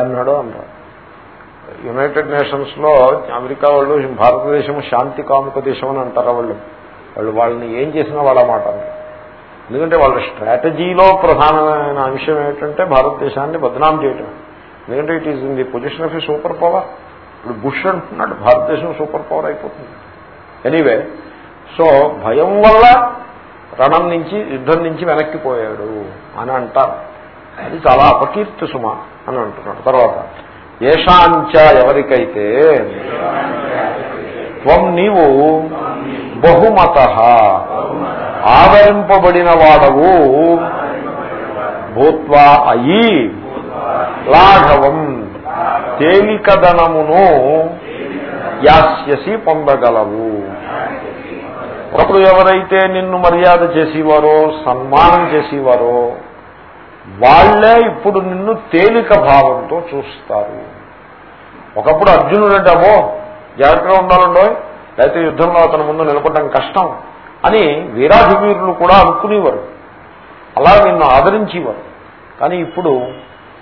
అన్నాడు అన్నారు. United నేషన్స్లో America వాళ్ళు భారతదేశం శాంతి కాముక దేశం అని అంటారు వాళ్ళు? వాళ్ళు వాళ్ళని ఏం చేసినా వాళ్ళ మాట ఎందుకంటే వాళ్ళ స్ట్రాటజీలో ప్రధానమైన అంశం ఏంటంటే భారతదేశాన్ని బదనాం చేయటం. ఎందుకంటే it is in the position of a super power ఇప్పుడు బుష్ అంటున్నాడు భారతదేశం సూపర్ పవర్ అయిపోతుంది. ఎనీవే సో భయం వల్ల రణం నుంచి యుద్ధం నుంచి వెనక్కిపోయాడు అని అంటారు. అది చాలా అపకీర్తి సుమ. అని అంటున్నాడు. తర్వాత ఏషాంచ ఎవరికైతే త్వం నీవు బహుమత ఆదరింపబడిన వాడవు భూత్వా అయి లాఘవం తేలికదనమును యాస్యసి పొందగలవు. ఒకప్పుడు ఎవరైతే నిన్ను మర్యాద చేసేవారో సన్మానం చేసేవారో వాళ్ళే ఇప్పుడు నిన్ను తేలిక భావంతో చూస్తారు. ఒకప్పుడు అర్జునుడు అంటే అమ్మో జాగ్రత్తగా ఉండాలండో లేకపోతే యుద్ధంలో అతని ముందు నిలబడడం కష్టం అని వీరాధివీరులు కూడా అనుకునేవారు. అలా నిన్ను ఆదరించేవారు. కానీ ఇప్పుడు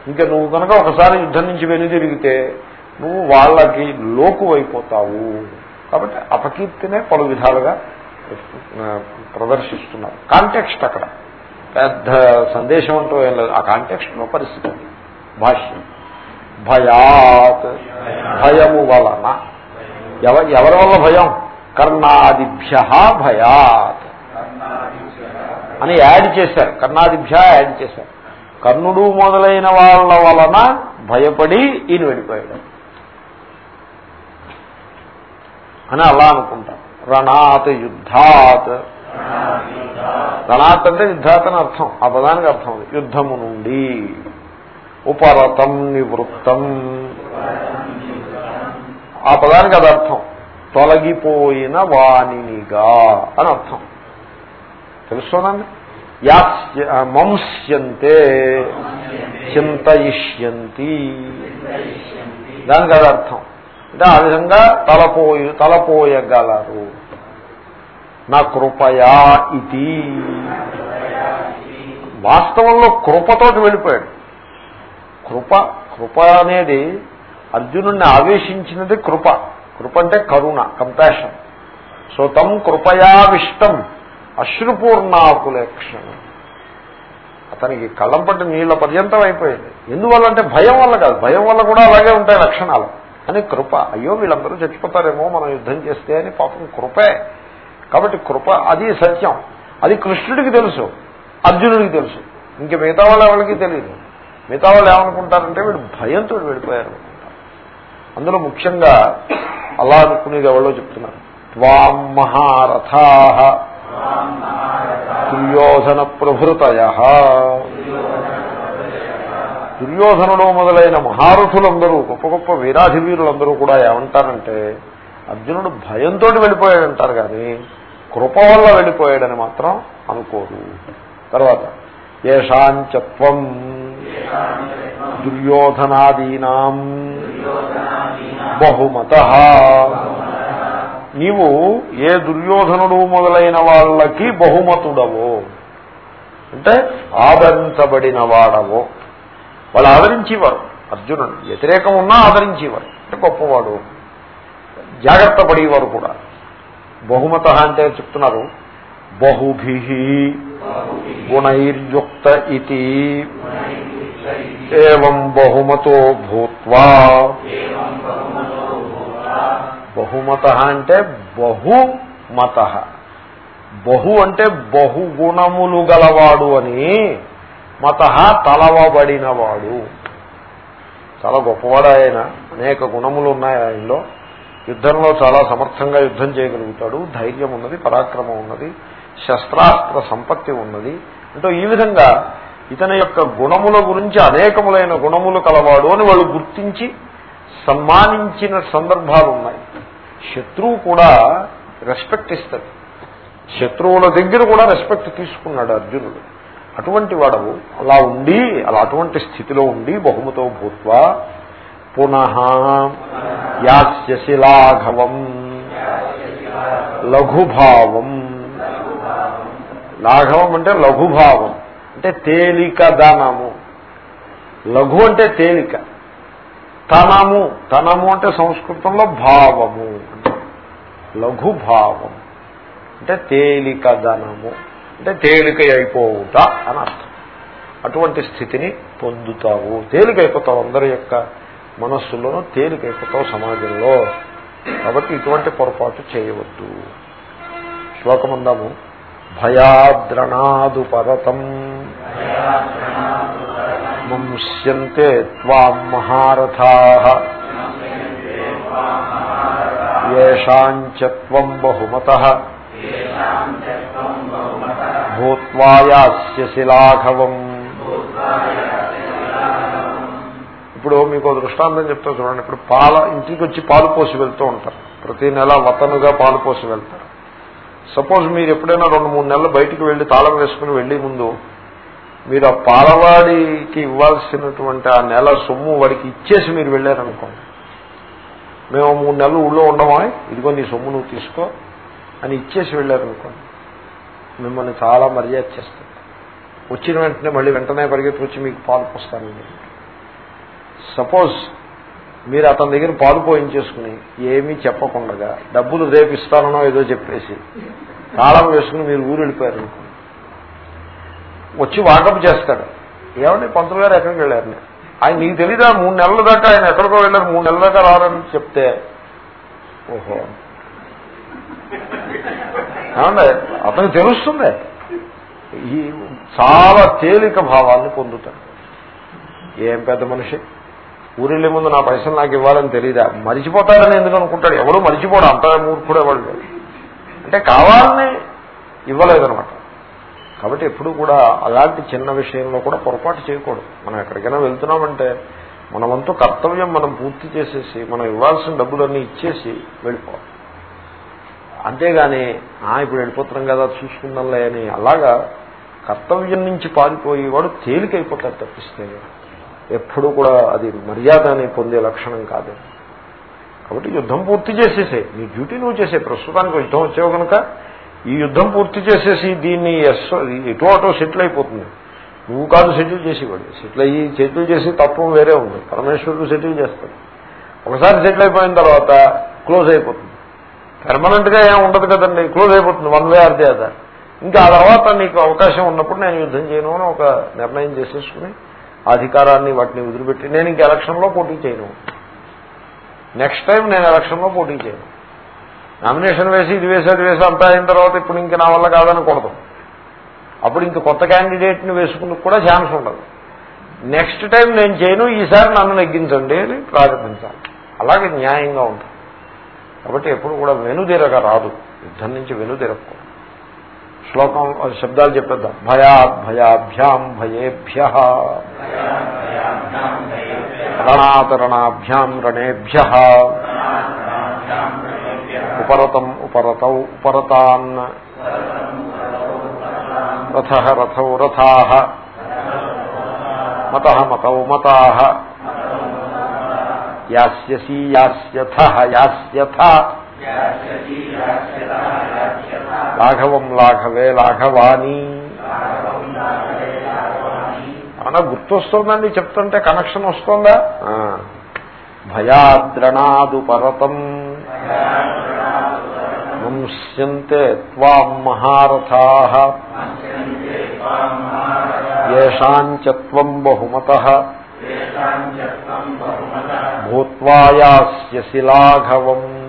ఇంకా నువ్వు కనుక ఒకసారి యుద్ధం నుంచి వెనుదిరిగితే నువ్వు వాళ్ళకి లోకు అయిపోతావు. కాబట్టి అపకీర్తినే పలు విధాలుగా ప్రదర్శిస్తున్నారు. కాంటెక్స్ట్ అక్కడ. పెద్ద సందేశం అంటూ ఏం లేదు. ఆ కాంటెక్స్ట్లో పరిస్థితి. భాష్యం. భయాత్. భయము వలన. ఎవరి వల్ల భయం? కర్ణాదిభ్య భయాత్. అని యాడ్ చేశారు. కర్ణాదిభ్య యాడ్ చేశారు. కర్ణుడు మొదలైన వాళ్ళ వలన భయపడి ఈయన వెళ్ళిపోయాడు. అని అలా అనుకుంటాం. రణాత్ యుద్ధాత్. రణాత్ అంటే యుద్ధాత్ అని అర్థం ఆ పదానికి అర్థం యుద్ధము నుండి. ఉపరతం నివృత్తం. ఆ పదానికి అది అర్థం. తొలగిపోయిన వాణినిగా అని అర్థం. తెలుసుకోనండి మంస్యంతే చింతయిష్యంతి. దానికి అది అర్థం. అంటే ఆ విధంగా తలపోయి తలపోయగలరు. నా కృపయా ఇది. వాస్తవంలో కృపతోటి వెళ్ళిపోయాడు. కృప కృప అనేది అర్జునుడిని ఆవేశించినది కృప. కృప అంటే కరుణ కంపాషన్ సో తం కృపయావిష్టం అశ్రుపూర్ణాకులేక్షణం అతనికి కళ్ళం పట్టి నీళ్ళ పర్యంతం అయిపోయింది. ఎందువల్ల అంటే భయం వల్ల కాదు. భయం వల్ల కూడా అలాగే ఉంటాయి లక్షణాలు. అని కృప అయ్యో వీళ్ళందరూ చచ్చిపోతారేమో మనం యుద్ధం చేస్తే అని పాపం కృపే. కాబట్టి కృప అది సత్యం. అది కృష్ణుడికి తెలుసు అర్జునుడికి తెలుసు. ఇంక మిగతా వాళ్ళ వాళ్ళకి తెలియదు మిగతా వాళ్ళు ఏమనుకుంటారంటే వీడు భయంతో వెళ్ళిపోయారు అందులో ముఖ్యంగా అలా అనుకునేది ఎవరో చెప్తున్నారు. త్వాం మహారథా దుర్యోధన ప్రభృతయ దుర్యోధనుడు మొదలైన మహారథులందరూ గొప్ప గొప్ప వీరాధివీరులందరూ కూడా ఏమంటారంటే అర్జునుడు భయంతో వెళ్ళిపోయాడంటారు కానీ కృప వల్ల వెళ్ళిపోయాడని మాత్రం అనుకోరు. తర్వాత ఏషాంచత్వం దుర్యోధనాదీనాం బహుమత. నీవు ఏ దుర్యోధనుడు మొదలైన వాళ్ళకి బహుమతుడవో అంటే ఆదరించబడిన వాడవో వాళ్ళు ఆదరించేవారు. అర్జునుడు వ్యతిరేకం ఉన్నా ఆదరించేవారు. అంటే గొప్పవాడు. జాగ్రత్త పడేవారు కూడా. బహుమత అంటే చెప్తున్నారు. బహుభి గుణైర్యుక్త ఇది ఏం బహుమతో భూత్వా. బహుమత అంటే బహుమత. బహు అంటే బహుగుణములు గలవాడు అని మత తలవబడినవాడు. చాలా గొప్పవాడు ఆయన. అనేక గుణములు ఉన్నాయి ఆయనలో. యుద్ధంలో చాలా సమర్థంగా యుద్ధం చేయగలుగుతాడు. ధైర్యం ఉన్నది పరాక్రమం ఉన్నది శస్త్రాస్త్ర సంపత్తి ఉన్నది. అంటే ఈ విధంగా ఇతని యొక్క గుణముల గురించి అనేకములైన గుణములు కలవాడు అని వాళ్ళు గుర్తించి సన్మానించిన సందర్భాలు ఉన్నాయి. శత్రువు కూడా రెస్పెక్ట్ ఇస్తాడు. శత్రువుల దగ్గర కూడా రెస్పెక్ట్ తీసుకున్నాడు అర్జునుడు. అటువంటి వాడవు. అలా ఉండి అలా అటువంటి స్థితిలో ఉండి బహుమతో భూత్వా పునః యాస్యసి లాఘవం లఘుభావం. లాఘవం అంటే లఘుభావం అంటే తేలిక దానము. లఘు అంటే తేలిక. తనము తనము అంటే సంస్కృతంలో భావము. లఘు భావం అంటే తేలికదనము అంటే తేలిక అయిపోవుట అని అర్థం. అటువంటి స్థితిని పొందుతావు. తేలిక అయిపోతావు అందరి యొక్క మనస్సులోనూ తేలికైపోతావు సమాజంలో. కాబట్టి ఇటువంటి పొరపాటు చేయవద్దు. శ్లోకమందాము. భయాద్రణాదు పరతం ముంస్యంతే త్వాం మహారథా. ఏషాంచం బహుమత. భూత్వాయాస్య శిలాఘవం ఇప్పుడు మీకు దృష్టాంతం చెప్తా చూడండి. ఇప్పుడు పాల ఇంటికి వచ్చి పాలు పోసి వెళ్తూ ఉంటారు. ప్రతి నెల వతనుగా పాలు పోసి వెళ్తారు. సపోజ్ మీరు ఎప్పుడైనా రెండు మూడు నెలలు బయటికి వెళ్ళి తాళం వేసుకుని వెళ్ళే ముందు మీరు ఆ పాలవాడికి ఇవ్వాల్సినటువంటి ఆ నెల సొమ్ము వాడికి ఇచ్చేసి మీరు వెళ్ళారనుకోండి. మేము మూడు నెలలు ఊళ్ళో ఉండమా? ఇదిగో నీ సొమ్ము నువ్వు తీసుకో అని ఇచ్చేసి వెళ్ళారనుకోండి. మిమ్మల్ని చాలా మర్యాద చేస్తుంది వచ్చిన వెంటనే మళ్ళీ వెంటనే పరిగెత్తి వచ్చి మీకు పాలు పోస్తాను సపోజ్ మీరు అతని దగ్గర పాలు పోయించేసుకుని ఏమీ చెప్పకుండా డబ్బులు రేపిస్తానో ఏదో చెప్పేసి తాళం వేసుకుని మీరు ఊరు వెళ్ళిపోయారు అనుకోండి వచ్చి వాకప్ చేస్తాడు. ఏమండి పంతులు గారు ఎక్కడికి వెళ్ళారు? ఆయన నీకు తెలీదా? మూడు నెలల దాకా ఆయన ఎక్కడికో వెళ్ళారు. మూడు నెలల దాకా రారని చెప్తే ఓహో. ఏమండి అతనికి తెలుస్తుంది. ఈ చాలా తేలిక భావాన్ని పొందుతాడు. ఏం పెద్ద మనిషి? ఊరిళ్ళే ముందు నా పైసలు నాకు ఇవ్వాలని తెలియదా మరిచిపోతాడని ఎందుకు అనుకుంటాడు? ఎవడు మరిచిపోడు అంత మూర్ఖుడు ఎవడు అంటే కావాలని ఇవ్వలేదనమాట కాబట్టి ఎప్పుడు కూడా అలాంటి చిన్న విషయంలో కూడా పొరపాటు చేయకూడదు. మనం ఎక్కడికైనా వెళ్తున్నామంటే మనమంతా కర్తవ్యం మనం పూర్తి చేసేసి మనం ఇవ్వాల్సిన డబ్బులన్నీ ఇచ్చేసి వెళ్ళిపోవాలి. అంతేగాని ఇప్పుడు వెళ్ళిపోతున్నాం కదా చూసుకుందాంలే అని అలాగా కర్తవ్యం నుంచి పారిపోయేవాడు తేలికైపోతాడు తప్పిస్తే ఎప్పుడు కూడా అది మర్యాదని పొందే లక్షణం కాదు. కాబట్టి యుద్ధం పూర్తి చేసేసే నీ డ్యూటీ నువ్వు చేసే ప్రస్తుతానికి యుద్ధం వచ్చావు కనుక ఈ యుద్ధం పూర్తి చేసేసి దీన్ని ఎస్ ఎటు అటో సెటిల్ అయిపోతుంది. నువ్వు కాదు సెటిల్ చేసేవాడు సెటిల్ అయ్యి సెటిల్ చేసి తత్వం వేరే ఉంది. పరమేశ్వరుడు సెటిల్ చేస్తాడు. ఒకసారి సెటిల్ అయిపోయిన తర్వాత క్లోజ్ అయిపోతుంది. పెర్మనెంట్గా ఏం ఉండదు కదండి. క్లోజ్ అయిపోతుంది one way or the other. ఇంకా ఆ తర్వాత నీకు అవకాశం ఉన్నప్పుడు నేను యుద్ధం చేయను అని ఒక నిర్ణయం చేసేసుకుని అధికారాన్ని వాటిని వదిలిపెట్టి నేను ఇంక ఎలక్షన్లో పోటీ చేయను. నెక్స్ట్ టైం నేను ఎలక్షన్లో పోటీ చేయను. నామినేషన్ వేసి ఇది వేసి అది వేసి అంతా అయిన తర్వాత ఇప్పుడు ఇంక నా వల్ల కాదనకూడదు. అప్పుడు ఇంక కొత్త క్యాండిడేట్ని వేసుకుని కూడా ఛాన్స్ ఉండదు. నెక్స్ట్ టైం నేను చేయను ఈసారి నన్ను నెగ్గించండి అని ప్రారంభించాలి. అలాగే న్యాయంగా ఉంటుంది. కాబట్టి ఎప్పుడు కూడా వెనుదిరగ రాదు. యుద్ధం నుంచి వెనుదిరగకూడదు. శ్లోకం శబ్దాలు చెప్పేద్దాం. భయాత్ భయాభ్యాం భయేభ్య. రణాతరణాభ్యాం రణేభ్య. ఉపరతం ఉపరతౌ ఉపరతాన్. రథ రథౌ రథా. మత మతౌ మతా. యాస్యసి యాస్యథ యాస్యథ. లాఘవం లాఘవే లాఘవాణి. అలా గుర్తొస్తుందండి చెప్తుంటే? కనెక్షన్ వస్తుందా? భయాద్రణాదు పరతం వంశ్యంతే త్వాం మహారథా. ఏషాంచత్వం బహుమత. భూత్వాయాస్యసి లాఘవం.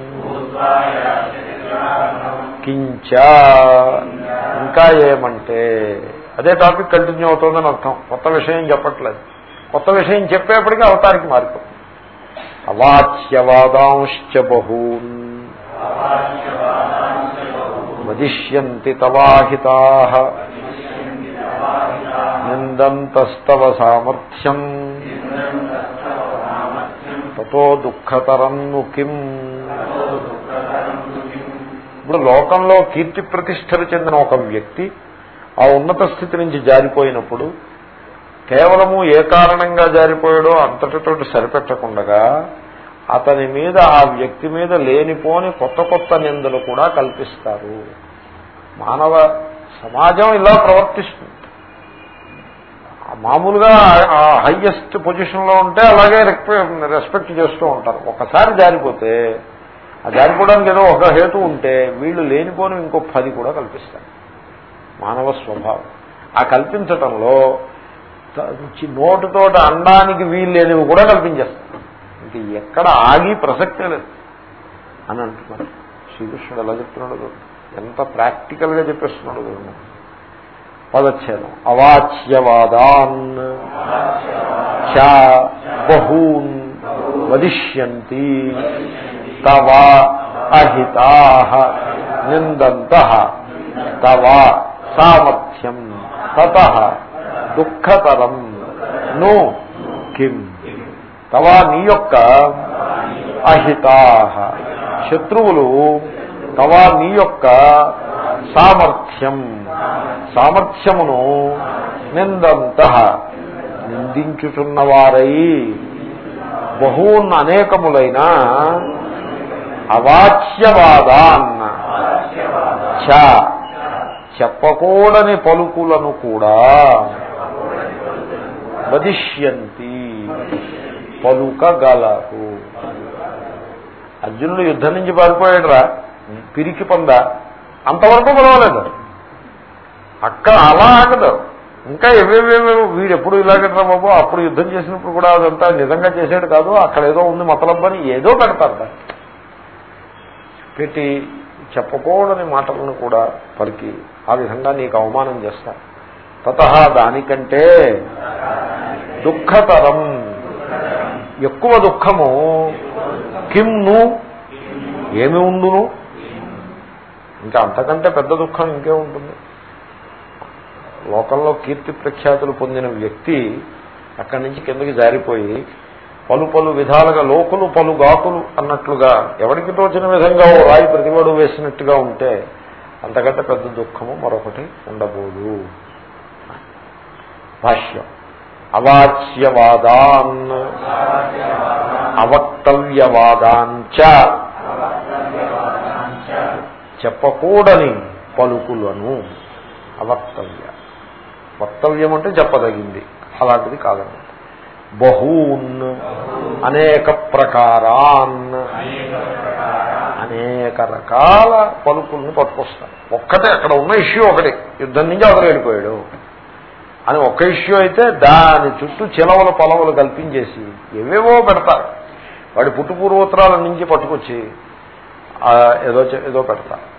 కించ. ఇంకా ఏమంటే అదే టాపిక్ కంటిన్యూ అవుతుందని అర్థం. కొత్త విషయం చెప్పట్లేదు. కొత్త విషయం చెప్పేప్పటికీ అవతారికి మారిపోతుంది. అవాచ్యవాదాంశ్చ బహూన్. వదిష్యంతి తవాహితా. నిందంతస్తవ సామర్థ్యం. తో దుఃఖతరం కిం. ఇప్పుడు లోకంలో కీర్తి ప్రతిష్టలు చెందిన ఒక వ్యక్తి ఆ ఉన్నత స్థితి నుంచి జారిపోయినప్పుడు కేవలము ఏ కారణంగా జారిపోయాడో అంతటితోటి సరిపెట్టకుండగా అతని మీద ఆ వ్యక్తి మీద లేనిపోని కొత్త కొత్త నిందలు కూడా కల్పిస్తారు. మానవ సమాజం ఇలా ప్రవర్తిస్తుంది. మామూలుగా ఆ హయ్యెస్ట్ పొజిషన్లో ఉంటే అలాగే రెస్పెక్ట్ చేస్తూ ఉంటారు. ఒకసారి జారిపోతే జారిపోవడానికి ఏదో ఒక హేతు ఉంటే వీళ్ళు లేనిపోని ఇంకో పది కూడా కల్పిస్తారు. మానవ స్వభావం. ఆ కల్పించటంలో నోటుతోటి అనడానికి వీలు లేనివి కూడా కల్పించేస్తారు. ఇంక ఎక్కడ ఆగి ప్రసక్తే లేదు. అని అంటున్నారు. శ్రీకృష్ణుడు ఎలా చెప్తున్నాడు ఎంత ప్రాక్టికల్గా చెప్పేస్తున్నాడు పదచ్ఛేదం. అవాచ్యవాదాన్ చ బహూన్ వదిష్యంతి. తవ అహితా నిందంత తవ సామర్థ్యం తత దుఃఖతరం ను కిం తవ నీ యొక్క అహితా శత్రువులు తవ నీ యొక్క సామర్థ్యం సామర్థ్యమును నిందంత నిందించుచున్నవారై బహూన్ అనేకములైన అవాచ్యవాదాన్ చ చెప్పకూడని పలుకులను కూడా వదిష్యంతి. పలుకగలరు. అర్జునుడు యుద్ధం నుంచి పారిపోయాడురా. పిరికి పొంద. అంతవరకు పర్వాలేదు అక్కడ అలా ఆగదు. ఇంకా ఎవేవేవో వీడు ఎప్పుడు ఇలాగట్రా బాబు? అప్పుడు యుద్ధం చేసినప్పుడు కూడా అదంతా నిజంగా చేసాడు కాదు. అక్కడ ఏదో ఉంది మతలబ్బని ఏదో పెడతారు పెట్టి చెప్పకూడని మాటలను కూడా పలికి ఆ విధంగా నీకు అవమానం చేస్తా తత దానికంటే దుఃఖతరం. ఎక్కువ దుఃఖము కిమ్ను ఏమి ఉండును? ఇంకా అంతకంటే పెద్ద దుఃఖం ఇంకే ఉంటుంది. లోకంలో కీర్తి ప్రఖ్యాతులు పొందిన వ్యక్తి అక్కడి నుంచి కిందకి జారిపోయి పలు పలు విధాలుగా లోకులు పలు గాకులు అన్నట్లుగా ఎవరికి తోచిన విధంగా ఓ రాయి ప్రతివాడు వేసినట్టుగా ఉంటే అంతకంటే పెద్ద దుఃఖము మరొకటి ఉండబోదు భాష్యం. అవాచ్యవాదాన్. అవక్తవ్యవాదాంచ చెప్పకూడని పలుకులను. అవక్తవ్య. వక్తవ్యం అంటే చెప్పదగింది. అలాంటిది కాదండి. బహూన్ అనేక ప్రకారాన్ అనేక రకాల పలుకుల్ని పట్టుకొస్తారు. ఒక్కటే అక్కడ ఉన్న ఇష్యూ ఒకటి యుద్ధం నుంచి అవతల వెళ్ళిపోయాడు. అని ఒక్క ఇష్యూ అయితే దాని చుట్టూ చిలవలు పొలవలు కల్పించేసి ఏవేవో పెడతారు. వాడి పుట్టుపూర్వోత్తరాల నుంచి పట్టుకొచ్చి ఏదో ఏదో పెడతారు.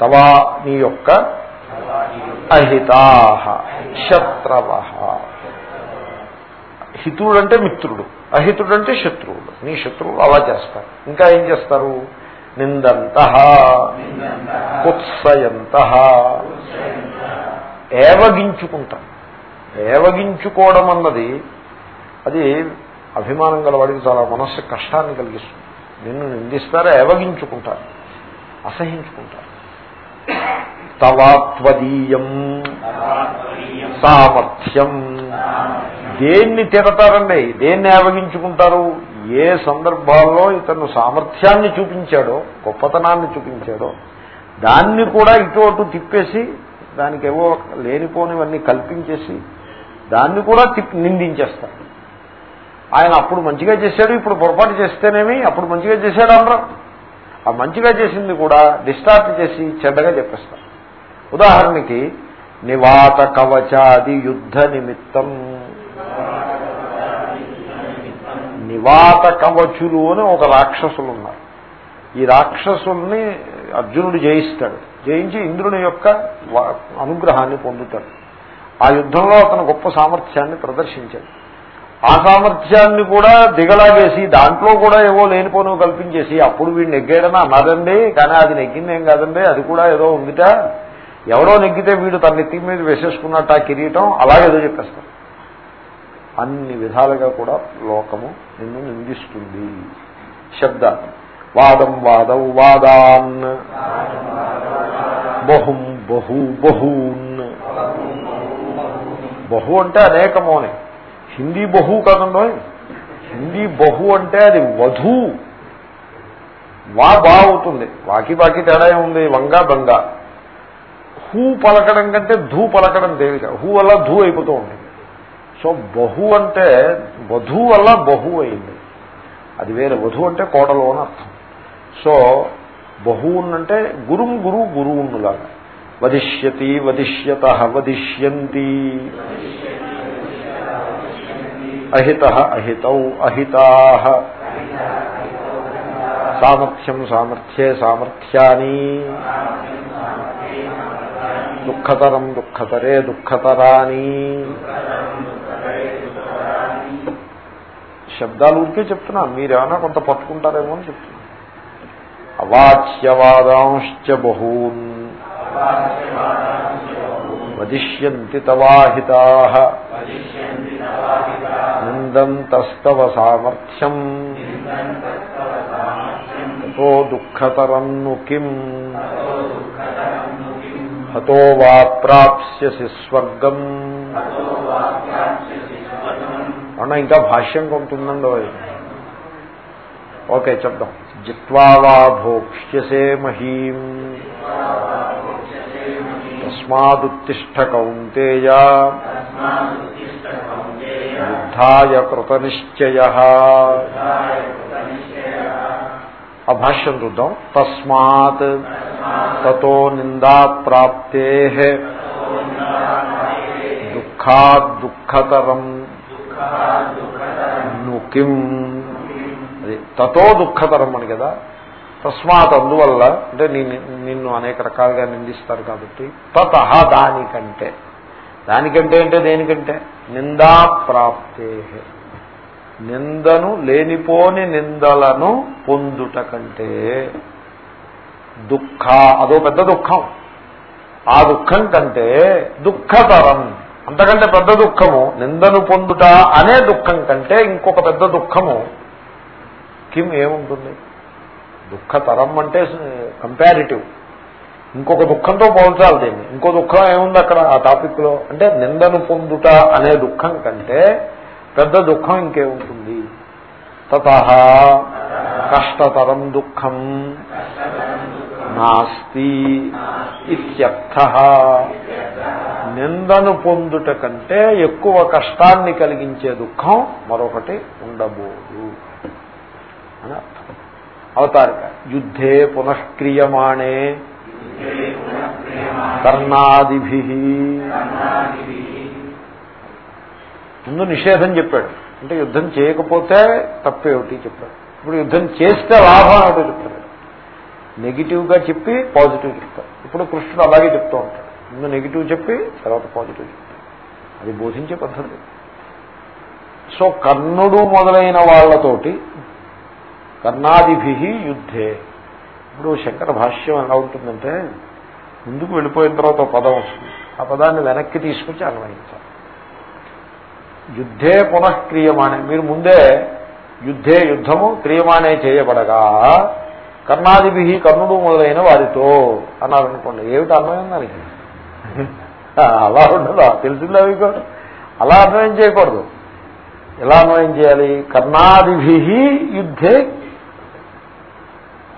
తవా నీ యొక్క అహితాహ శత్రవ హితుడు అంటే మిత్రుడు అహితుడు అంటే శత్రువుడు. నీ శత్రువులు అలా చేస్తారు. ఇంకా ఏం చేస్తారు? నిందంత కుత్సయంత. ఏవగించుకుంటారు. ఏవగించుకోవడం అన్నది అది అభిమానం గలవాడికి చాలా మనస్సు కష్టాన్ని కలిగిస్తుంది. నిన్ను నిందిస్తారు ఏవగించుకుంటారు. అసహించుకుంటారు. తవాత్వదీయం సామర్థ్యం. దేన్ని తిడతారండి? దేన్ని ఆవగించుకుంటారు ఏ సందర్భాల్లో ఇతను సామర్థ్యాన్ని చూపించాడో గొప్పతనాన్ని చూపించాడో దాన్ని కూడా ఇటు అటు తిప్పేసి దానికి ఏవో లేనిపోనివన్నీ కల్పించేసి దాన్ని కూడా తిప్పి నిందించేస్తారు. ఆయన అప్పుడు మంచిగా చేశాడు ఇప్పుడు పొరపాటు చేస్తేనేమి అప్పుడు మంచిగా చేశాడు అనరు ఆ మంచిగా చేసింది కూడా డిస్టార్ట్ చేసి చెడ్డగా చెప్పేస్తారు. ఉదాహరణకి నివాత కవచాది యుద్ధ నిమిత్తం నివాత కవచులు అని ఒక రాక్షసులు ఉన్నారు ఈ రాక్షసుల్ని అర్జునుడు జయిస్తాడు. జయించి ఇంద్రుని యొక్క అనుగ్రహాన్ని పొందుతాడు. ఆ యుద్ధంలో అతను గొప్ప సామర్థ్యాన్ని ప్రదర్శించాడు. ఆ సామర్థ్యాన్ని కూడా దిగలాగేసి దాంట్లో కూడా ఏవో లేనిపోను కల్పించేసి అప్పుడు వీడు నెగ్గాడని అన్నారండి కానీ అది నెగ్గిందేం కాదండి అది కూడా ఏదో ఉందిట. ఎవరో నెగ్గితే వీడు తన నెత్తి మీద వేసేసుకున్నట్టు ఆ కిరీటం అలాగేదో చెప్పేస్తారు. అన్ని విధాలుగా కూడా లోకము నిన్ను నిందిస్తుంది. శబ్ద. వాదం వాదం వాదాన్. బహుం బహు బహూన్. బహు అంటే అనేకము అని. హిందీ బహు కాదండో? హిందీ బహు అంటే అది వధు. వా బా అవుతుంది. వాకి బాకి తేడా ఉంది వంగ బంగా. హూ పలకడం కంటే ధూ పలకడం తేలిక. హూ వల్ల ధూ అయిపోతూ ఉంటుంది. సో బహు అంటే వధు వల్ల బహు అయింది. అది వేరే వధు అంటే కోడలు అని అర్థం. సో బహువునంటే గురుం గురు గురువునులాగా వదిష్యతి వదిష్యత వదిష్యంతి. అహిత అహితౌ అహితా. సామర్థ్యం సామర్థ్యే సామర్థ్యాని. దుఃఖతరం దుఃఖతరే దుఃఖతరాని. శబ్దాలు ఊరికే చెప్తున్నా మీరేమైనా కొంత పట్టుకుంటారేమో అని చెప్తున్నా. అవాచ్యవాదాంశ్చ బహూన్. వదిష్యంతి తవాహితా. నిందంతస్తవ సామర్థ్యం. తో దుఃఖతరం కిం. హతో వా ప్రాప్స్యసి స్వర్గం. అవునా ఇంకా భాష్యం కొంటుందండో? ఓకే చెప్దాం. జిత్వా వా భోక్ష్యసే మహీం. తస్మాదుత్తిష్ట కౌంతేయ. యుద్ధాయ కృతనిశ్చయ. ఆ భాష్యం చూద్దాం. తస్మాత్ తతో నిందా ప్రాప్తే దుఃఖాద్ దుఃఖతరం నుకిం అది తతో దుఃఖతరం అని కదా. తస్మాత్ అందువల్ల అంటే నిన్ను అనేక రకాలుగా నిందిస్తారు కాబట్టి తత దానికంటే. దానికంటే అంటే దేనికంటే? నిందా ప్రాప్తే నిందను లేనిపోని నిందలను పొందుట కంటే దుఃఖ అదో పెద్ద దుఃఖం. ఆ దుఃఖం కంటే దుఃఖతరం. అంతకంటే పెద్ద దుఃఖము నిందను పొందుట అనే దుఃఖం కంటే ఇంకొక పెద్ద దుఃఖము కిమ్ ఏముంటుంది? దుఃఖతరం అంటే కంపారిటివ్ ఇంకొక దుఃఖంతో పోల్చాలి దీన్ని. ఇంకో దుఃఖం ఏముంది అక్కడ ఆ టాపిక్లో అంటే నిందను పొందుట అనే దుఃఖం కంటే పెద్ద దుఃఖం ఇంకేముంటుంది? తత కష్టతరం దుఃఖం నాస్తి ఇత్యర్థ నిందను పొందుట కంటే ఎక్కువ కష్టాన్ని కలిగించే దుఃఖం మరొకటి ఉండబోదు అని అర్థం. అవతారిక. యుద్ధే పునఃక్రియమాణే. కర్ణాదిభి. ముందు నిషేధం చెప్పాడు. అంటే యుద్ధం చేయకపోతే తప్పేమిటి చెప్పాడు. ఇప్పుడు యుద్ధం చేస్తే లాభం ఏమిటో చెప్తాడు నెగిటివ్గా చెప్పి పాజిటివ్ చెప్తాడు ఇప్పుడు కృష్ణుడు అలాగే చెప్తూ ఉంటాడు. ముందు నెగిటివ్ చెప్పి తర్వాత పాజిటివ్ చెప్పి. అది బోధించే పద్ధతి. సో కర్ణుడు మొదలైన వాళ్ళతోటి కర్ణాదిభి యుద్ధే. ఇప్పుడు శంకర భాష్యం ఎలా ఉంటుందంటే ముందుకు వెళ్ళిపోయిన తర్వాత పదం వస్తుంది. ఆ పదాన్ని వెనక్కి తీసుకొచ్చి అన్వయించాలి. యుద్ధే పునఃక్రియమాణే మీరు ముందే యుద్ధే యుద్ధము క్రియమానే చేయబడగా కర్ణాదిభి కర్ణుడు మొదలైన వారితో అన్నారనుకోండి ఏమిటి అన్వయం దానికి? అలా ఉండదు తెలిసిందా మీకు? అలా అన్వయం చేయకూడదు. ఎలా అన్వయం చేయాలి? కర్ణాదిభి యుద్ధే.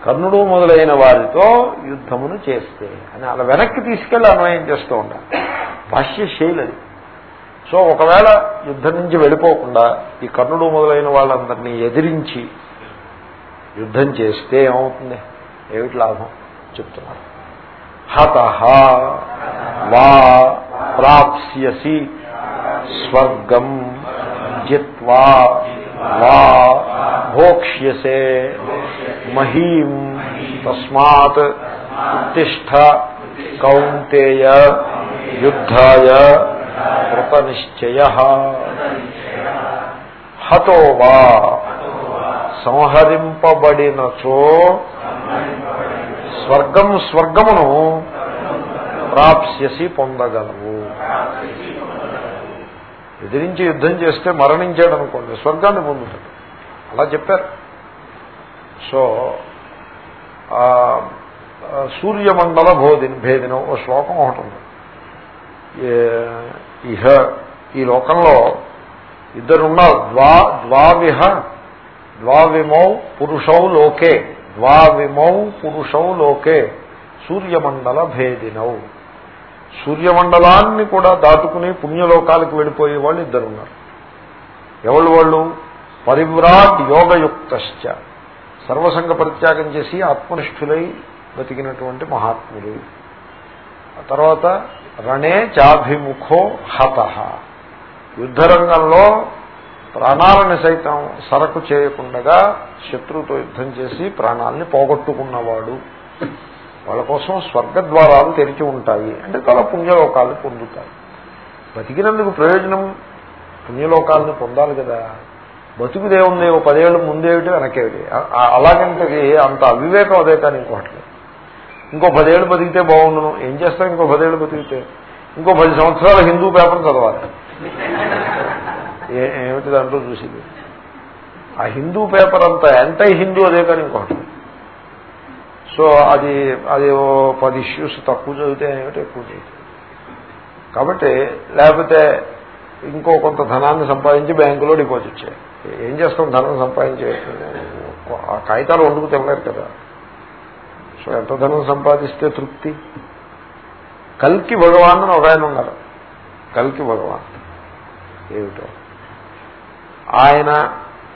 కర్ణుడు మొదలైన వారితో యుద్ధమును చేస్తే అని అలా వెనక్కి తీసుకెళ్ళి అన్వయం చేస్తూ ఉండాలి భాష్య శైలి సో ఒకవేళ యుద్ధం నుంచి వెళ్ళిపోకుండా ఈ కర్ణుడు మొదలైన వాళ్ళందరినీ ఎదిరించి యుద్ధం చేస్తే ఏమవుతుంది? ఏమిటి లాభం? చెప్తున్నారు. హత వా ప్రాప్స్యసి స్వర్గం జిత్వా వా భోక్ష్యసే మహీం తస్మాత్ ఉత్తిష్ట కౌంతేయ యుద్ధాయ కృతనిశ్చయ హతో వా సంహరింపబడినచో స్వర్గం స్వర్గమును ప్రాప్స్యసి పొందగలవు. ఎదిరించి యుద్ధం చేస్తే మరణించాడు అనుకోండి స్వర్గాన్ని పొందుతాడు. అలా చెప్పారు. సో సూర్యమండల భోదిన్ భేదినం ఓ శ్లోకం ఒకటి ఉంది. ఇహ ఈ లోకంలో ఇద్దరున్నారు. ద్వా ద్వావిహ ద్వావిమౌ పురుషౌ లోకే. ద్వావిమౌ పురుషౌ లోకే. సూర్యమండల భేదినౌ. సూర్యమండలాన్ని కూడా దాటుకుని పుణ్యలోకాలకు వెళ్ళిపోయే వాళ్ళు ఇద్దరు ఉన్నారు ఎవళ్ళు వాళ్ళు? పరివ్రాట్ యోగయుక్తశ్చ. సర్వసంగ పరిత్యాగం చేసి ఆత్మనిష్ఠులై బతికినటువంటి మహాత్ములు. తర్వాత రణే చాభిముఖో హత. యుద్ధరంగంలో ప్రాణాలను సైతం సరకు చేయకుండా శత్రువుతో యుద్ధం చేసి ప్రాణాలని పోగొట్టుకున్నవాడు. వాళ్ళ కోసం స్వర్గద్వారాలు తెరిచి ఉంటాయి. అంటే చాలా పుణ్యలోకాలను పొందుతాయి. బతికినందుకు ప్రయోజనం పుణ్యలోకాలను పొందాలి కదా. బతుకుదేముంది ఓ పదేళ్ళు ముందేమిటి వెనకేమిటి? అలాగంటే అంత అవివేకం అదే కానీ ఇంకోటి ఇంకో పదేళ్ళు బతికితే బాగుండును. ఏం చేస్తాం ఇంకో పదేళ్ళు బతికితే? ఇంకో పది సంవత్సరాల హిందూ పేపర్ చదవాలి. ఏమిటి దాంట్లో చూసింది? ఆ హిందూ పేపర్ అంతా యాంటై హిందూ అదే కానీ ఇంకోటి సో అది అది ఓ పది ఇష్యూస్ తక్కువ చదివితే ఏమిటి? ఎక్కువ చదివితే. కాబట్టి లేకపోతే ఇంకో కొంత ధనాన్ని సంపాదించి బ్యాంకులో డిపాజిట్ చేయాలి. ఏం చేస్తాం ధనం సంపాదించే? ఆ కాగితాలు వండుకు తినలేరు కదా. సో ఎంత ధనం సంపాదిస్తే తృప్తి? కల్కి భగవాన్ అని ఒక ఆయన ఉన్నారు. కల్కి భగవాన్. ఏమిటో? ఆయన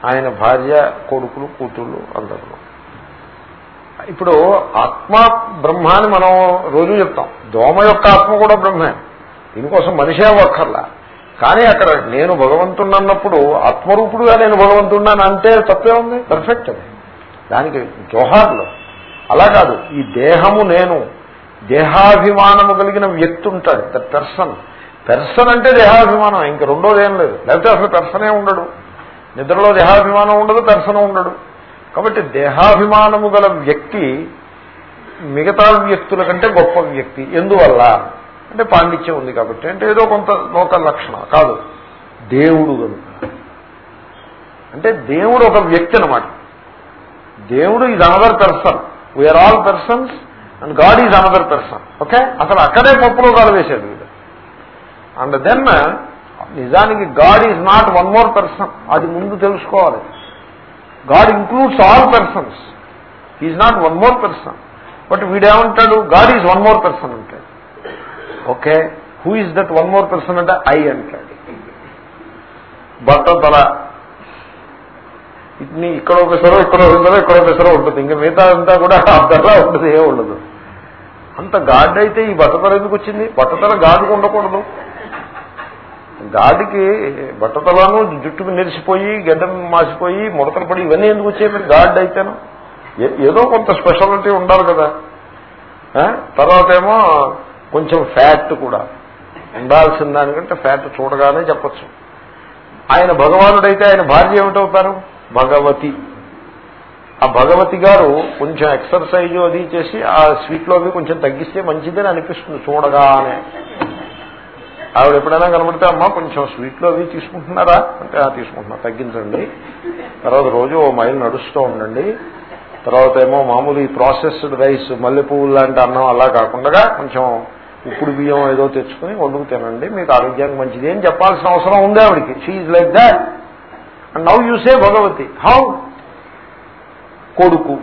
ఆయన భార్య కొడుకులు కూతుళ్ళు అందరూ. ఇప్పుడు ఆత్మ బ్రహ్మ అని మనం రోజు చెప్తాం. దోమ యొక్క ఆత్మ కూడా బ్రహ్మే. దీనికోసం మనిషే ఒక్కర్లా. కానీ అక్కడ నేను భగవంతుడు అన్నప్పుడు ఆత్మరూపుడుగా నేను భగవంతున్నాను అంటే తప్పే ఉంది? పర్ఫెక్ట్ అది. దానికి జోహార్లు. అలా కాదు. ఈ దేహము నేను దేహాభిమానము కలిగిన వ్యక్తి ఉంటాడు. ద పెర్సన్ పెర్సన్ అంటే దేహాభిమానం. ఇంక రెండోది ఏం లేదు. లేకపోతే అసలు పెర్సనే ఉండడు. నిద్రలో దేహాభిమానం ఉండదు పెర్సన ఉండడు. కాబట్టి దేహాభిమానము గల వ్యక్తి మిగతా వ్యక్తుల కంటే గొప్ప వ్యక్తి. ఎందువల్ల? అంటే పాండిత్యం ఉంది కాబట్టి. అంటే ఏదో కొంత లోక లక్షణం. కాదు. దేవుడు కనుక అంటే దేవుడు ఒక వ్యక్తి అనమాట దేవుడు is another person we are all persons and God is another person okay? అసలు అక్కడే పప్పులో కాలు వేశాడు వీడు. అండ్ దెన్ నిజానికి God is not one more person అది ముందు తెలుసుకోవాలి. God includes all persons. Is not one more person. But వీడేమంటాడు? God is one more person అంటాడు. Okay? Who is that one more person అంటే ఐ అంటాడు. బట్టతల. ఇట్ని ఇక్కడ ఒక పెసరో ఇక్కడ ఒక పెసరో ఇక్కడ ఒక పెసరో ఉంటుంది. ఇంకా మిగతా అంతా కూడా అంతలా ఉంటుంది ఏ ఉండదు. అంత గాడ్ అయితే ఈ బట్టతల ఎందుకు వచ్చింది? బట్టతల గాడికి ఉండకూడదు. గాడికి బట్టతలను జుట్టు నెరిసిపోయి గడ్డం మాసిపోయి ముడతలు పడి ఇవన్నీ ఎందుకు వచ్చాయి? గాడ్ అయితేను. ఏదో కొంత స్పెషాలిటీ ఉండాలి కదా. తర్వాత ఏమో కొంచెం ఫ్యాట్ కూడా. ఉండాల్సిన దానికంటే ఫ్యాట్ చూడగానే చెప్పచ్చు. ఆయన భగవానుడైతే ఆయన భార్య ఏమిటవుతారు? భగవతి. ఆ భగవతి గారు కొంచెం ఎక్సర్సైజ్ అది చేసి ఆ స్వీట్లో కొంచెం తగ్గిస్తే మంచిదని అనిపిస్తుంది చూడగానే. ఆవిడ ఎప్పుడైనా కనబడితే అమ్మ కొంచెం స్వీట్లో అవి తీసుకుంటున్నారా? అంటే తీసుకుంటున్నా తగ్గించండి. తర్వాత రోజు ఓ మైల్ నడుస్తూ ఉండండి. తర్వాత ఏమో మామూలు ఈ ప్రాసెస్డ్ రైస్ మల్లెపువ్వులు లాంటి అన్నం అలా కాకుండా కొంచెం ఉప్పుడు బియ్యం ఏదో తెచ్చుకుని వండుకు తినండి. మీకు ఆరోగ్యానికి మంచిది అని చెప్పాల్సిన అవసరం ఉంది ఆవిడికి. She's like that and now you see Bhagavati how కొడుకు.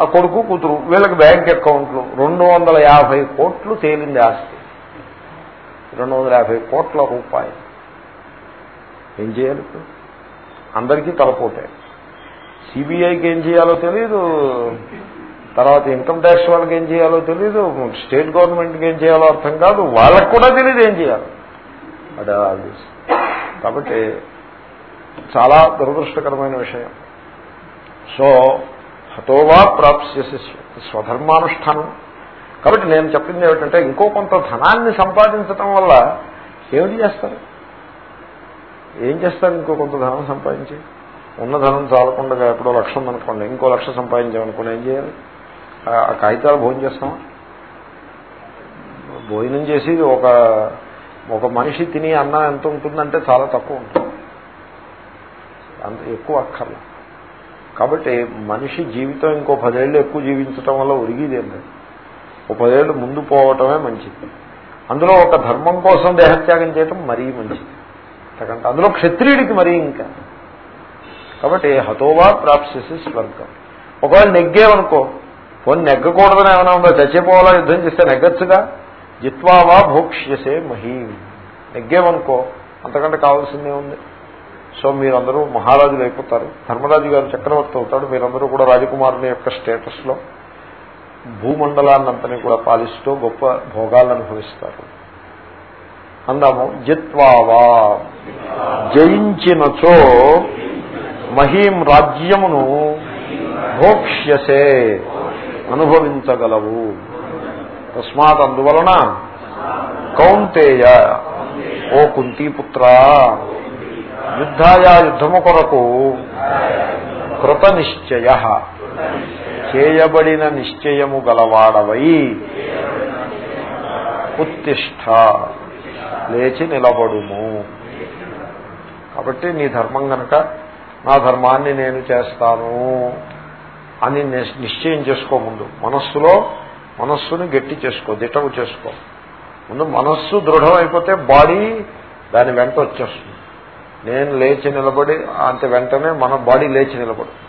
ఆ కొడుకు కూతురు వీళ్ళకి బ్యాంక్ అకౌంట్లు. రెండు వందల యాభై కోట్లు తేలింది ఆస్తి. రెండు వందల యాభై కోట్ల రూపాయలు. ఏం చేయాలి ఇప్పుడు? అందరికీ తలపోతే సిబిఐకి ఏం చేయాలో తెలియదు తర్వాత ఇన్కమ్ ట్యాక్స్ వాళ్ళకి ఏం చేయాలో తెలియదు స్టేట్ గవర్నమెంట్కి ఏం చేయాలో అర్థం కాదు. వాళ్ళకు కూడా తెలియదు ఏం చేయాలి. అదే కాబట్టి చాలా దురదృష్టకరమైన విషయం. సో హతోవా ప్రాప్స్యసి స్వధర్మానుష్ఠానం. కాబట్టి నేను చెప్పింది ఏమిటంటే ఇంకో కొంత ధనాన్ని సంపాదించటం వల్ల ఏమిటి చేస్తారు? ఏం చేస్తారు ఇంకో కొంత ధనం సంపాదించి? ఉన్న ధనం చాలకుండా ఎప్పుడో లక్ష ఉందనుకోండి ఇంకో లక్ష సంపాదించామనుకోండి ఏం చేయాలి? ఆ కాగితాలు భోజనం చేస్తామా? భోజనం చేసి ఒక ఒక మనిషి తిని అన్నం ఎంత ఉంటుందంటే చాలా తక్కువ ఉంటుంది. అంత ఎక్కువ అక్కర్లా. కాబట్టి మనిషి జీవితం ఇంకో పదేళ్ళు ఎక్కువ జీవించటం వల్ల ఒరిగిదేం లేదు. ఒక పదేళ్ళు ముందు పోవటమే మంచిది. అందులో ఒక ధర్మం కోసం దేహత్యాగం చేయటం మరీ మంచిది. ఎందుకంటే అందులో క్షత్రియుడికి మరీ ఇంకా. కాబట్టి హతోవా ప్రాప్సిసి స్వర్గం. ఒకవేళ నెగ్గేవనుకో పోనీ నెగ్గకూడదని ఏమైనా ఉందో? చచ్చిపోవాలా? యుద్ధం చేస్తే నెగ్గచ్చుగా? జిత్వావా భోక్ష్యసే మహీ. నెగ్గేవనుకో అంతకంటే కావాల్సిందే ఉంది. సో మీరందరూ మహారాజులు అయిపోతారు. ధర్మరాజు గారు చక్రవర్తి అవుతాడు. మీరందరూ కూడా రాజకుమారుని యొక్క స్టేటస్లో. భూమండలాన్నంతని కూడా పాలిస్తూ గొప్ప భోగాలను అనుభవిస్తారు. అందాము జిత్వావా జయించినచో మహీం రాజ్యమును భోక్ష్యసే అనుభవించగలవు. తస్మాత్ అందువలన కౌంతేయ ఓ కుంతీపుత్ర యుద్ధాయ యుద్ధము కొరకు కృత నిశ్చయ చేయబడిన నిశ్చయము గలవాడవై. ఉత్తిష్ట. లేచి నిలబడుము. కాబట్టి నీ ధర్మం గనక నా ధర్మాన్ని నేను చేస్తాను అని నిశ్చయం చేసుకో ముందు. మనస్సులో మనస్సుని గట్టి చేసుకో దిటవు చేసుకో. ముందు మనస్సు దృఢమైపోతే బాడీ దాని వెంట వచ్చేస్తుంది. నేను లేచి నిలబడి అంత వెంటనే మన బాడీ లేచి నిలబడు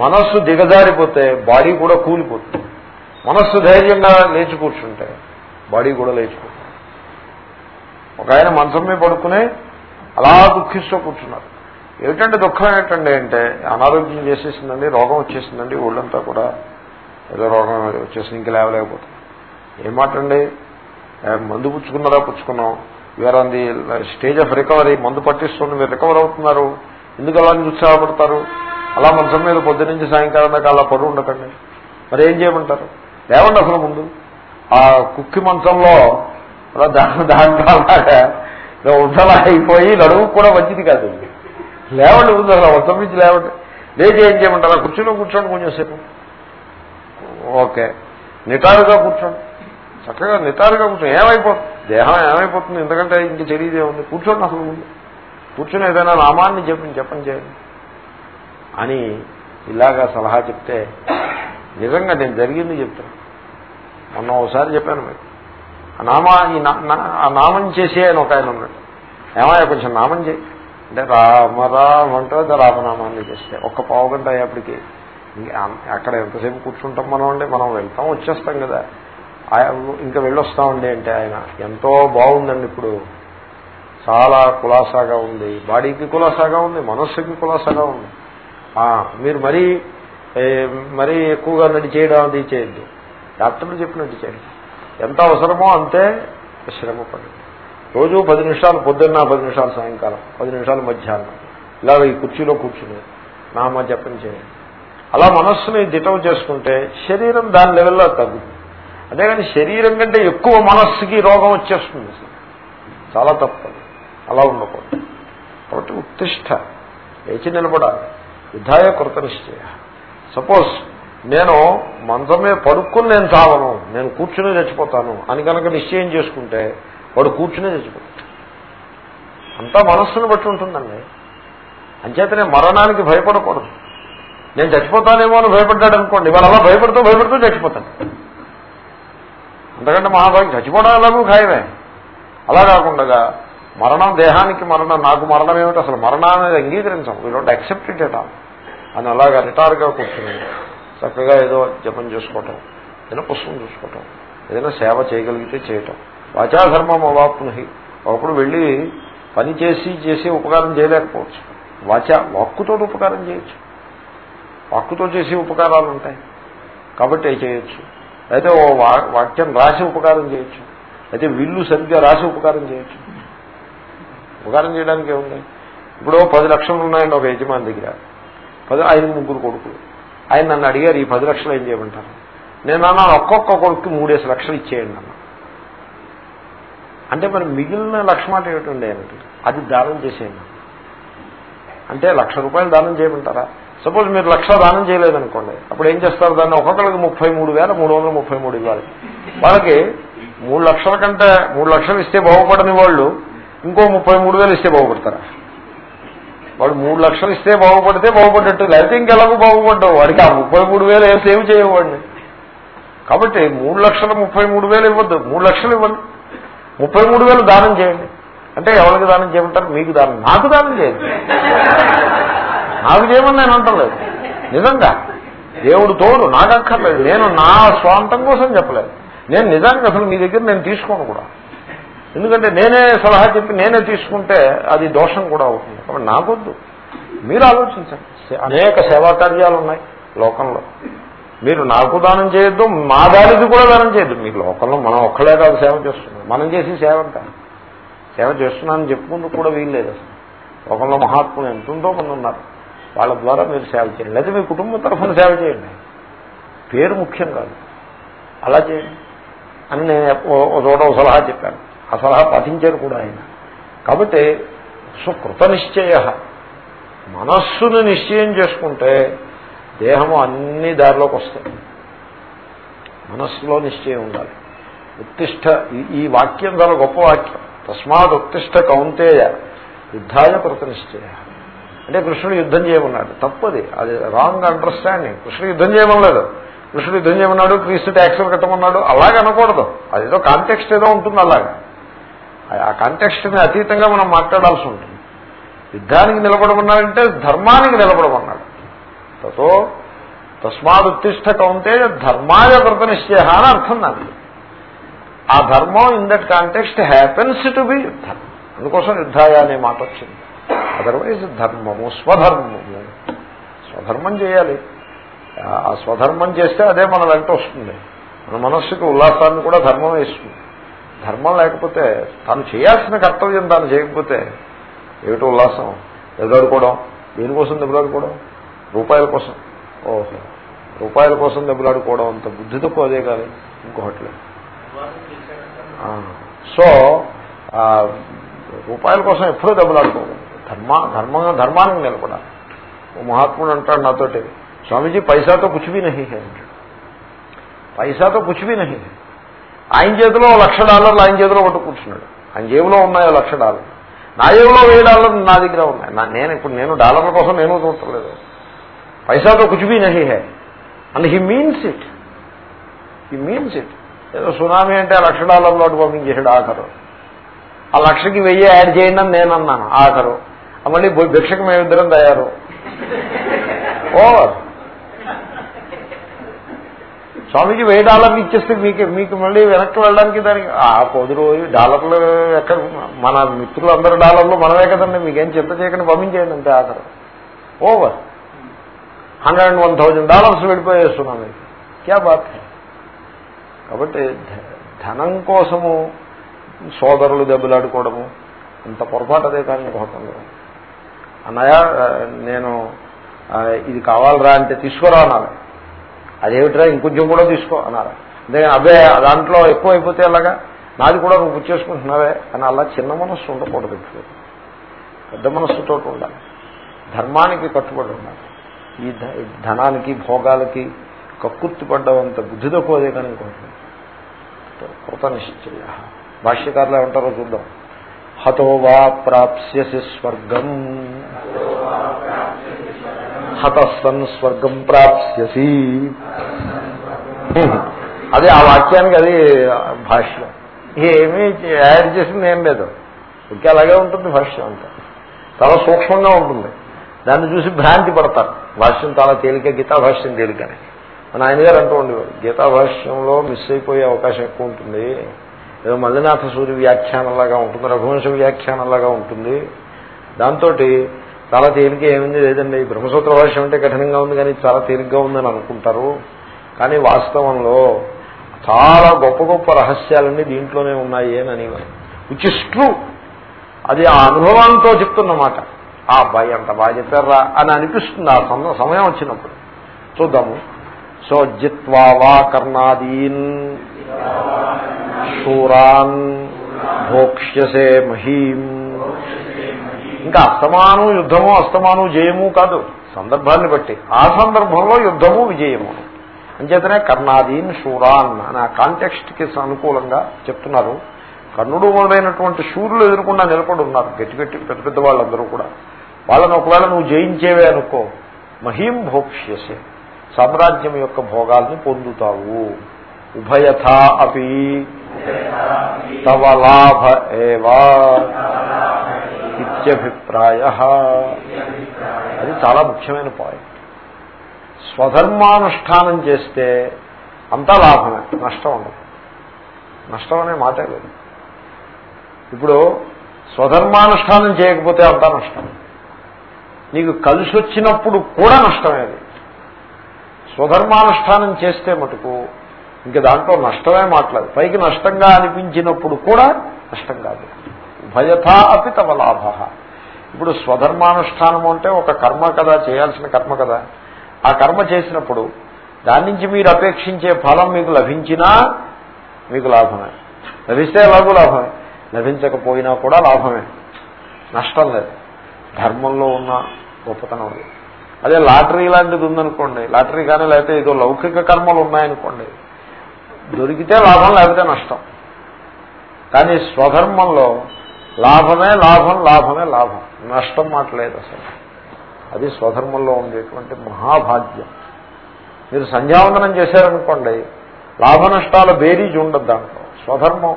మనస్సు దిగజారిపోతే బాడీ కూడా కూలిపోతుంది. మనస్సు ధైర్యంగా లేచి కూర్చుంటే బాడీ కూడా లేచిపోతుంది. ఒక ఆయన మంచం మీద పడుకునే అలా దుఃఖిస్తూ కూర్చున్నారు. ఏమిటంటే దుఃఖం ఏంటండి అంటే అనారోగ్యం చేసేసిందండి రోగం వచ్చేసిందండి ఒళ్ళంతా కూడా ఏదో రోగం వచ్చేసింది ఇంక లేవలేకపోతుంది ఏం మందు పుచ్చుకున్నారా? పుచ్చుకున్నాం. వేరే on the stage of recovery మందు పట్టిస్తుంది మీరు రికవర్ అవుతున్నారు. ఎందుకు అలా ఉత్సాహపడతారు అలా మంచం మీద పొద్దు నుంచి సాయంకాలం దాకా అలా పడు ఉండకండి. మరి ఏం చేయమంటారు? లేవండి అసలు ముందు. ఆ కుక్కి మంచంలో అలా దాంట్లో అలాగా ఉండలా అయిపోయి నడువు కూడా మంచిది కాదు. లేవండి ముందు అసలు మంచం నుంచి లేవండి. లేచి ఏం చేయమంటారా? కుర్చీలో కూర్చోండి కొంచెంసేపు ఓకే. నిటారుగా కూర్చోండి. చక్కగా నిటారుగా కూర్చోండి. ఏమైపోతుంది దేహం ఏమైపోతుంది? ఎందుకంటే ఇంక తెలియదే ఉంది కూర్చోండి అసలు ముందు. కూర్చొని ఏదైనా నామాన్ని చెప్పి చెప్పని చేయండి. అని ఇలాగా సలహా చెప్తే నిజంగా నేను జరిగింది చెప్తాను మొన్న ఒకసారి చెప్పాను మీరు ఆ నామా ఈ ఆ నామం చేసే అని ఒక ఆయన ఉన్నాడు. ఏమయ్యా కొంచెం నామం చేయి. అంటే రామరామ్ అంటే రామనామాన్ని చేస్తే. ఒక్క పావు గంట అయ్యేప్పటికి అక్కడ ఎంతసేపు కూర్చుంటాం మనం అంటే మనం వెళ్తాం వచ్చేస్తాం కదా. ఇంకా వెళ్ళొస్తామండి అంటే ఆయన ఎంతో బాగుందండి ఇప్పుడు. చాలా కులాసాగా ఉంది. బాడీకి కులాసాగా ఉంది మనస్సుకి కులాసాగా ఉంది. మీరు మరీ మరీ ఎక్కువగా నడిచేయడం అది చేయొద్దు. డాక్టర్లు చెప్పినట్టు చేయండి. ఎంత అవసరమో అంతే శ్రమ పడండి రోజు పది నిమిషాలు పొద్దున్న పది నిమిషాలు సాయంకాలం పది నిమిషాలు మధ్యాహ్నం. ఇలాగ ఈ కుర్చీలో కూర్చుని నామ జపం చేయండి. అలా మనస్సుని దిటం చేసుకుంటే శరీరం దాని లెవెల్లో తగ్గుతుంది. అంతేగాని శరీరం కంటే ఎక్కువ మనస్సుకి రోగం వచ్చేస్తుంది. చాలా తప్పదు. అలా ఉండకూడదు. కాబట్టి ఉత్తిష్ట లేచి నిలబడాలి. యుద్ధాయ కృత నిశ్చయ. సపోజ్ నేను మంచమే పడుక్కుని నేను చావను నేను కూర్చునే చచ్చిపోతాను అని కనుక నిశ్చయం చేసుకుంటే వాడు కూర్చునే చచ్చిపోతాడు. అంతా మనస్సును బట్టి ఉంటుందండి. అంచేతనే మరణానికి భయపడకూడదు. నేను చచ్చిపోతానేమో అని భయపడ్డాడు అనుకోండి వాళ్ళు అలా భయపడుతూ భయపడుతూ చచ్చిపోతాను అంతకంటే మహాభాగ్యం చచ్చిపోవడం ఎలాగూ ఖాయమే. అలా కాకుండా మరణం దేహానికి మరణం నాకు మరణం ఏమిటి? అసలు మరణాన్ని అంగీకరించాం we don't accept it at అని అలాగా రిటార్గా కూర్చుని చక్కగా ఏదో జపం చేసుకోవటం ఏదైనా పుష్పం చూసుకోవటం ఏదైనా సేవ చేయగలిగితే చేయటం. వాచాధర్మం అవాప్నుహి. ఒకప్పుడు వెళ్ళి పని చేసి చేసి ఉపకారం చేయలేకపోవచ్చు. వాచ వాక్కుతో ఉపకారం చేయొచ్చు. వాక్కుతో చేసే ఉపకారాలు ఉంటాయి. కాబట్టి అవి చేయొచ్చు. అయితే ఓ వాక్యం రాసి ఉపకారం చేయొచ్చు. అయితే విల్లు సరిగ్గా రాసి ఉపకారం చేయొచ్చు. ఉపకారం చేయడానికి ఏముంది? ఇప్పుడు పది లక్షలు ఉన్నాయండి ఒక యజమాని దగ్గర. పది ఆయన ముగ్గురు కొడుకులు. ఆయన నన్ను అడిగారు ఈ పది లక్షలు ఏం చేయమంటారు? నేను అన్నాను ఒక్కొక్క కొడుకు మూడేసి లక్షలు ఇచ్చేయండి అన్న. అంటే మరి మిగిలిన లక్ష మాట ఏమిటండి ఏమిటి అది దానం చేసేయండి అంటే లక్ష రూపాయలు దానం చేయమంటారా? సపోజ్ మీరు లక్ష దానం చేయలేదనుకోండి అప్పుడు ఏం చేస్తారు? దాన్ని ఒక్కొక్కరికి ముప్పై మూడు వేల మూడు వందల ముప్పై మూడు ఇవ్వాలి. వాళ్ళకి మూడు లక్షల కంటే మూడు లక్షలు ఇస్తే బాగుపడని వాళ్ళు ఇంకో ముప్పై మూడు వేలు ఇస్తే బాగుపడతారా? వాడు మూడు లక్షలు ఇస్తే బాగుపడితే బాగుపడ్డట్టు. లేకపోతే ఇంకెలాగో బాగుపడ్డావు. వాడికి ఆ ముప్పై మూడు వేలు ఏం సేవ్ చేయవాడిని కాబట్టి మూడు లక్షల ముప్పై మూడు వేలు ఇవ్వద్దు. మూడు లక్షలు ఇవ్వండి. ముప్పై మూడు వేలు దానం చేయండి. అంటే ఎవరికి దానం చేయమంటారు? మీకు దానం. నాకు దానం చేయండి. నాకు చేయమని నేను అంటలేదు. నిజంగా. దేవుడు తోడు. నాకు అక్కర్లేదు. నేను నా స్వాంతం కోసం చెప్పలేదు. నేను నిజానికి అసలు మీ దగ్గర నేను తీసుకోను కూడా. ఎందుకంటే నేనే సలహా చెప్పి నేనే తీసుకుంటే అది దోషం కూడా అవుతుంది. కాబట్టి నాకొద్దు. మీరు ఆలోచించండి. అనేక సేవా కార్యాలు ఉన్నాయి లోకంలో. మీరు నాకు దానం చేయొద్దు మా దానికి కూడా దానం చేయొద్దు. మీకు లోకంలో మనం ఒక్కలే కాదు సేవ చేస్తున్నాం. మనం చేసి సేవ అంట సేవ చేస్తున్నానని చెప్పుకుంటూ కూడా వీల్లేదు అసలు. లోకంలో మహాత్ములు ఎంతుందో మంది ఉన్నారు. వాళ్ళ ద్వారా మీరు సేవ చేయండి. లేదా మీ కుటుంబ తరఫున సేవ చేయండి. పేరు ముఖ్యం కాదు. అలా చేయండి. అని నేను ఒక చోట సలహా చెప్పాను. ఆ సలహా పాటించారు కూడా ఆయన. కాబట్టి సుకృత నిశ్చయ మనస్సును నిశ్చయం చేసుకుంటే దేహము అన్ని దారిలోకి వస్తాయి. మనస్సులో నిశ్చయం ఉండాలి. ఉత్తిష్ట ఈ వాక్యం చాలా గొప్ప వాక్యం. తస్మాత్ ఉత్తిష్ట కౌంతేయ యుద్ధాయ కృత నిశ్చయ అంటే కృష్ణుడు యుద్ధం చేయమన్నాడు. తప్పది. అది రాంగ్ అండర్స్టాండింగ్ కృష్ణుడు యుద్ధం చేయమనలేదు. కృష్ణుడు యుద్ధం చేయమన్నాడు క్రీస్తు ట్యాక్సులు కట్టమన్నాడు. అలాగే అనకూడదు. అదేదో కాంటెక్స్ట్ ఏదో ఉంటుంది అలాగా. ఆ కాంటెక్స్ట్ని అతీతంగా మనం మాట్లాడాల్సి ఉంటుంది. యుద్ధానికి నిలబడమన్నాడంటే ధర్మానికి నిలబడమన్నాడు. తతో తస్మాదుత్తిష్ట కౌంటే ధర్మాయ కృత అని అర్థం దానికి. ఆ ధర్మం in that context happens to be యుద్ధం. అందుకోసం యుద్ధాయ అనే మాట వచ్చింది. అదర్వైజ్ ధర్మము స్వధర్మము. స్వధర్మం చేయాలి. ఆ స్వధర్మం చేస్తే అదే మన వెంట వస్తుంది. మన మనస్సుకి ఉల్లాసాన్ని కూడా ధర్మం వేస్తుంది. ధర్మం లేకపోతే తను చేయాల్సిన కర్తవ్యం తాను చేయకపోతే ఏమిటో ఉల్లాసం? దెబ్బలాడుకోవడం దేనికోసం దెబ్బలాడుకోవడం? రూపాయల కోసం. ఓహో. రూపాయల కోసం దెబ్బలాడుకోవడం అంత బుద్ధి తక్కువ అదే కానీ ఇంకొకటి సో రూపాయల కోసం ఎప్పుడూ దెబ్బలాడుకోవడం. ధర్మ ధర్మ ధర్మానికి నిలబడాలి. ఓ మహాత్ముడు అంటాడు నాతోటి స్వామీజీ పైసాతో కుచివి నహి హే అంటాడు. పైసాతో కుచివి నహి ఆయన చేతిలో లక్ష డాలర్లు ఆయన చేతిలో కొట్టు కూర్చున్నాడు. ఆయన జేబులో ఉన్నాయో లక్ష డాలర్లు. నా జేబులో వెయ్యి డాలర్లు నా దగ్గర ఉన్నాయి. నేను ఇప్పుడు నేను డాలర్ల కోసం నేను చూడలేదు. పైసాతో కుచివి నహి హే. And he means it. He means it. ఏదో సునామీ అంటే ఆ లక్ష డాలర్లు అటు పంపించేసాడు ఆఖరు. ఆ లక్షకి వెయ్యి యాడ్ చేయండి అని నేను అన్నాను ఆఖరు. మళ్ళీ భిక్షకు మేమిద్దరం తయారు. ఓవర్ స్వామికి వెయ్యి డాలర్లు ఇచ్చేస్తే మీకు మీకు మళ్ళీ వెనక్కి వెళ్ళడానికి దానికి ఆ పది రోజు డాలర్లు ఎక్కడ మన మిత్రులు అందరు డాలర్లు మనమే కదండి మీకేం చింత చేయకుండా పంపించేయండి అంతే ఆఖరు over. Hundred and one thousand dollars వెళ్ళిపోయేస్తున్నాం మీకు క్యా బాత్ కాబట్టి ధనం కోసము సోదరులు దెబ్బలాడుకోవడము అంత పొరపాటు అదే కానీ ఇంకొకటి అన్నయ్య నేను ఇది కావాలరా అంటే తీసుకురా అన్నారు అదేమిట్రా ఇంకొంచెం కూడా తీసుకో అన్నారు. అంతేగాని అదే దాంట్లో ఎక్కువ అయిపోతే అలాగా నాది కూడా నువ్వు పుచ్చేసుకుంటున్నావే అని అలా చిన్న మనస్సు ఉండకూడదు పెద్ద మనస్సుతో ఉండాలి. ధర్మానికి కట్టుబడి ఉండాలి. ఈ ధనానికి భోగాలకి కక్కుర్తి పడ్డవంత బుద్ధి తక్కువదే కానీ ఇంకోటి కృత నిశ్చయ భాష్యకారులు ఏమంటారో చూద్దాం. హతో వా ప్రాప్స్యసి స్వర్గం. హతస్సన్ స్వర్గం ప్రాప్స్యసి. అదే ఆ వాక్యానికి అది భాష్యం. ఏమీ యాడ్ చేసింది ఏం లేదు. ఇంకా అలాగే ఉంటుంది భాష్యం అంతా. చాలా సూక్ష్మంగా ఉంటుంది. దాన్ని చూసి భ్రాంతి పడతారు. భాష్యం చాలా తేలిక గీతా భాష్యం తేలికని. మన ఆయన గారు అంటూ ఉండేవారు గీతా భాష్యంలో మిస్ అయిపోయే అవకాశం ఎక్కువ ఉంటుంది. ఏదో మల్లినాథ సూర్య వ్యాఖ్యానంలాగా ఉంటుంది రఘువంశ వ్యాఖ్యానంలాగా ఉంటుంది. దాంతో చాలా తేలిక ఏమింది? లేదండి బ్రహ్మసూత్ర భాష్యం అంటే కఠినంగా ఉంది కానీ చాలా తేలిగ్గా ఉందని అనుకుంటారు. కానీ వాస్తవంలో చాలా గొప్ప గొప్ప రహస్యాలన్నీ దీంట్లోనే ఉన్నాయి అని అనేవారు విచ్ ఇస్ ట్రూ అది ఆ అనుభవంతో చెప్తున్నమాట. ఆ అబ్బాయి అంత బాగా చెప్పారా అని అనిపిస్తుంది. ఆ సమయం వచ్చినప్పుడు చూద్దాము. సో జిత్వా వా కర్ణాదీన్ శూరాన్ భోక్ష్యసే మహీం. ఇంకా అస్తమానం యుద్ధము అస్తమానం జయము కాదు. సందర్భాన్ని బట్టి. ఆ సందర్భంలో యుద్ధము విజయము. అంచేతనే కర్ణాదీన్ శూరాన్ అని ఆ కాంటెక్స్ట్కి అనుకూలంగా చెప్తున్నారు. కర్ణుడు మొదలైనటువంటి శూరులు ఎదురకుండా నిలబడి ఉన్నారు. గట్టి గట్టి పెద్ద పెద్ద వాళ్ళందరూ కూడా. వాళ్ళని ఒకవేళ నువ్వు జయించేవే అనుకో మహీం భోక్ష్యసే. సామ్రాజ్యం యొక్క భోగాల్ని పొందుతావు. ఉభయథా అపి తవ లాభ ఏవా. ఇత్యభిప్రాయ. అది చాలా ముఖ్యమైన పాయింట్. స్వధర్మానుష్ఠానం చేస్తే అంతా లాభమే నష్టం ఉండదు. నష్టం అనే మాటే లేదు. ఇప్పుడు స్వధర్మానుష్ఠానం చేయకపోతే అంతా నష్టం. నీకు కలిసి వచ్చినప్పుడు కూడా నష్టమేది స్వధర్మానుష్ఠానం చేస్తే మటుకు ఇంక దాంట్లో నష్టమే మాట్లాదు పైకి నష్టంగా అనిపించినప్పుడు కూడా నష్టం కాదు. ఉభయథా అపి తవ లాభ. ఇప్పుడు స్వధర్మానుష్ఠానము అంటే ఒక కర్మ కదా చేయాల్సిన కర్మ కదా. ఆ కర్మ చేసినప్పుడు దాని నుంచి మీరు అపేక్షించే ఫలం మీకు లభించినా మీకు లాభమే. లభిస్తే ఎలాగూ లాభమే. లభించకపోయినా కూడా లాభమే. నష్టం లేదు. ధర్మంలో ఉన్న గొప్పతనం లేదు అదే లాటరీ లాంటిది ఉందనుకోండి లాటరీ కానీ లేకపోతే ఏదో లౌకిక కర్మలు ఉన్నాయనుకోండి దొరికితే లాభం లేకపోతే నష్టం. కానీ స్వధర్మంలో లాభమే లాభం లాభమే లాభం. నష్టం మాట్లేదు అసలు. అది స్వధర్మంలో ఉండేటువంటి మహాభాగ్యం. మీరు సంధ్యావందనం చేశారనుకోండి లాభ నష్టాల బేరీజ్ ఉండదు దాంట్లో. స్వధర్మం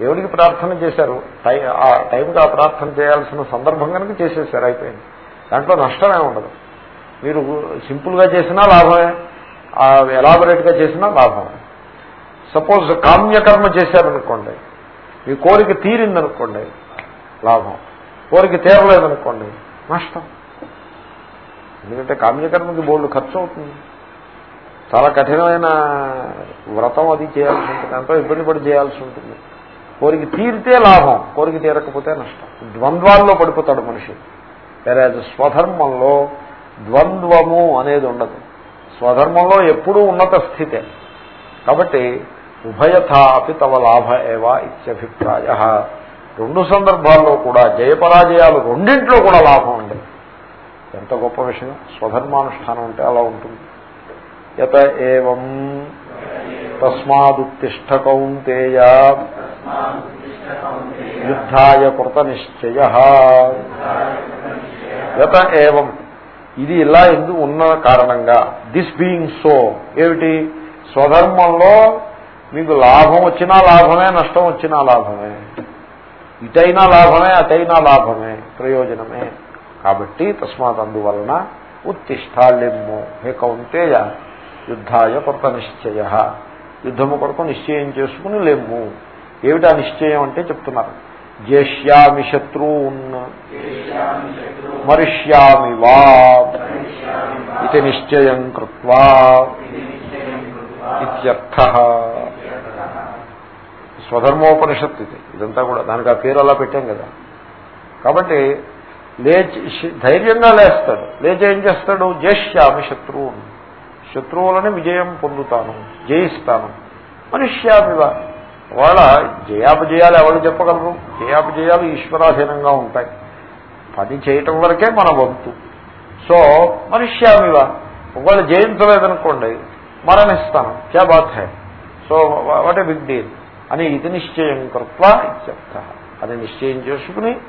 దేవుడికి ప్రార్థన చేశారు. ఆ టైంకి ఆ ప్రార్థన చేయాల్సిన సందర్భం కనుక చేసేసారు అయిపోయింది. దాంట్లో నష్టమే ఉండదు. మీరు సింపుల్గా చేసినా లాభమే ఎలాబొరేట్గా చేసినా లాభమే సపోజ్ కామ్యకర్మ చేశారనుకోండి మీ కోరిక తీరిందనుకోండి లాభం. కోరిక తీరలేదనుకోండి నష్టం. ఎందుకంటే కామ్యకర్మకి బోర్డు ఖర్చు అవుతుంది చాలా కఠినమైన వ్రతం అది చేయాల్సి ఉంటుంది ఎంతో ఇబ్బంది పడి చేయాల్సి ఉంటుంది. కోరిక తీరితే లాభం కోరిక తీరకపోతే నష్టం. ద్వంద్వాల్లో పడిపోతాడు మనిషి. వేరే స్వధర్మంలో ద్వంద్వము అనేది ఉండదు. స్వధర్మంలో ఎప్పుడూ ఉన్నత స్థితే. కాబట్టి ఉభయథాపి తవ లాభ ఏవా ఇత్యభిప్రాయ. రెండు సందర్భాల్లో కూడా జయపరాజయాలు రెండింట్లో కూడా లాభం ఉండదు ఎంత గొప్ప విషయం. స్వధర్మానుష్ఠానం అంటే అలా ఉంటుంది. యత ఏం తస్మాదుత్తిష్ట కౌంతేయ యుద్ధాయ కృత నిశ్చయ యత ఏవం. ఇది ఇలా ఎందుకు ఉన్న కారణంగా దిస్ బీయింగ్ సో ఏమిటి? స్వధర్మంలో మీకు లాభం వచ్చినా లాభమే నష్టం వచ్చినా లాభమే. ఇటైనా లాభమే అటైనా లాభమే ప్రయోజనమే. కాబట్టి తస్మాత్ అందువలన ఉత్తిష్టాల్యము హే కౌంతేయ యుద్ధాయ కొత్త నిశ్చయ. యుద్ధము కొరకు నిశ్చయం చేసుకుని లేము ఏమిటా నిశ్చయం అంటే చెప్తున్నారు. జేష్యామి శత్రూన్. మరిష్యామి వా. ఇది నిశ్చయం కృత్వా. ఇత్యర్థ. స్వధర్మోపనిషత్తు ఇది. ఇదంతా కూడా దానికి ఆ పేరు అలా పెట్టాం కదా. కాబట్టి లేచి ధైర్యంగా లేస్తాడు. లేచి ఏం చేస్తాడు? జేష్యామి శత్రువు శత్రువులని విజయం పొందుతాను. జయిస్తాను. మనుష్యామివా వాళ్ళ జయాపజయాలు ఎవరు చెప్పగలరు? జయాపజయాలు ఈశ్వరాధీనంగా ఉంటాయి. పని చేయటం వరకే మన వంతు. సో మనుష్యామివా ఒకవేళ జయించలేదనుకోండి మరణిస్తాను. క్యా బాత్ high? So what a big deal? అని ఇది నిశ్చయం కృత్వ ఇత్యర్థ. అని నిశ్చయం చేసుకుని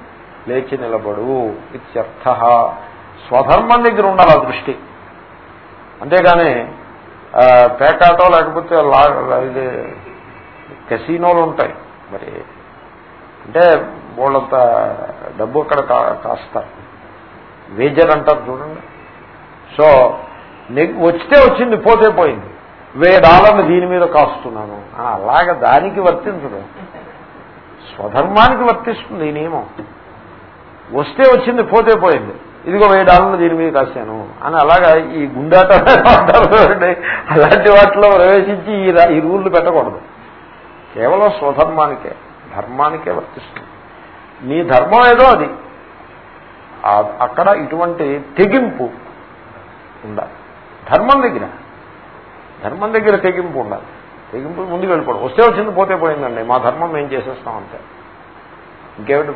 లేచి నిలబడు ఇత్యర్థ. స్వధర్మం దగ్గర ఉండాలి ఆ దృష్టి. అంతేగాని పేకాటో లేకపోతే ఇది కెసీనోలు ఉంటాయి. మరి అంటే వాళ్ళంత డబ్బు అక్కడ కాస్తారు. వేజర్ అంటారు చూడండి. సో వచ్చితే వచ్చింది పోతే పోయింది. వెయ్యి డాలర్లు దీని మీద కాస్తున్నాను. అలాగ దానికి వర్తించదు. స్వధర్మానికి వర్తిస్తుంది ఈ నియమం. వస్తే వచ్చింది పోతే పోయింది. ఇదిగో వెయ్యి డాలర్లు దీని మీద కాశాను. అని అలాగా ఈ గుండాట అలాంటి వాటిలో ప్రవేశించి ఈ రూళ్ళు పెట్టకూడదు. కేవలం స్వధర్మానికే ధర్మానికే వర్తిస్తుంది. నీ ధర్మం ఏదో అది. అక్కడ ఇటువంటి తెగింపు ఉండాలి. ధర్మం దగ్గర ధర్మం దగ్గర తెగింపు ఉండాలి. తెగింపు ముందుకు వెళ్ళిపోవడం. వస్తే వచ్చింది పోతే పోయిందండి. మా ధర్మం మేము చేసేస్తాం అంతే. ఇంకేమిటి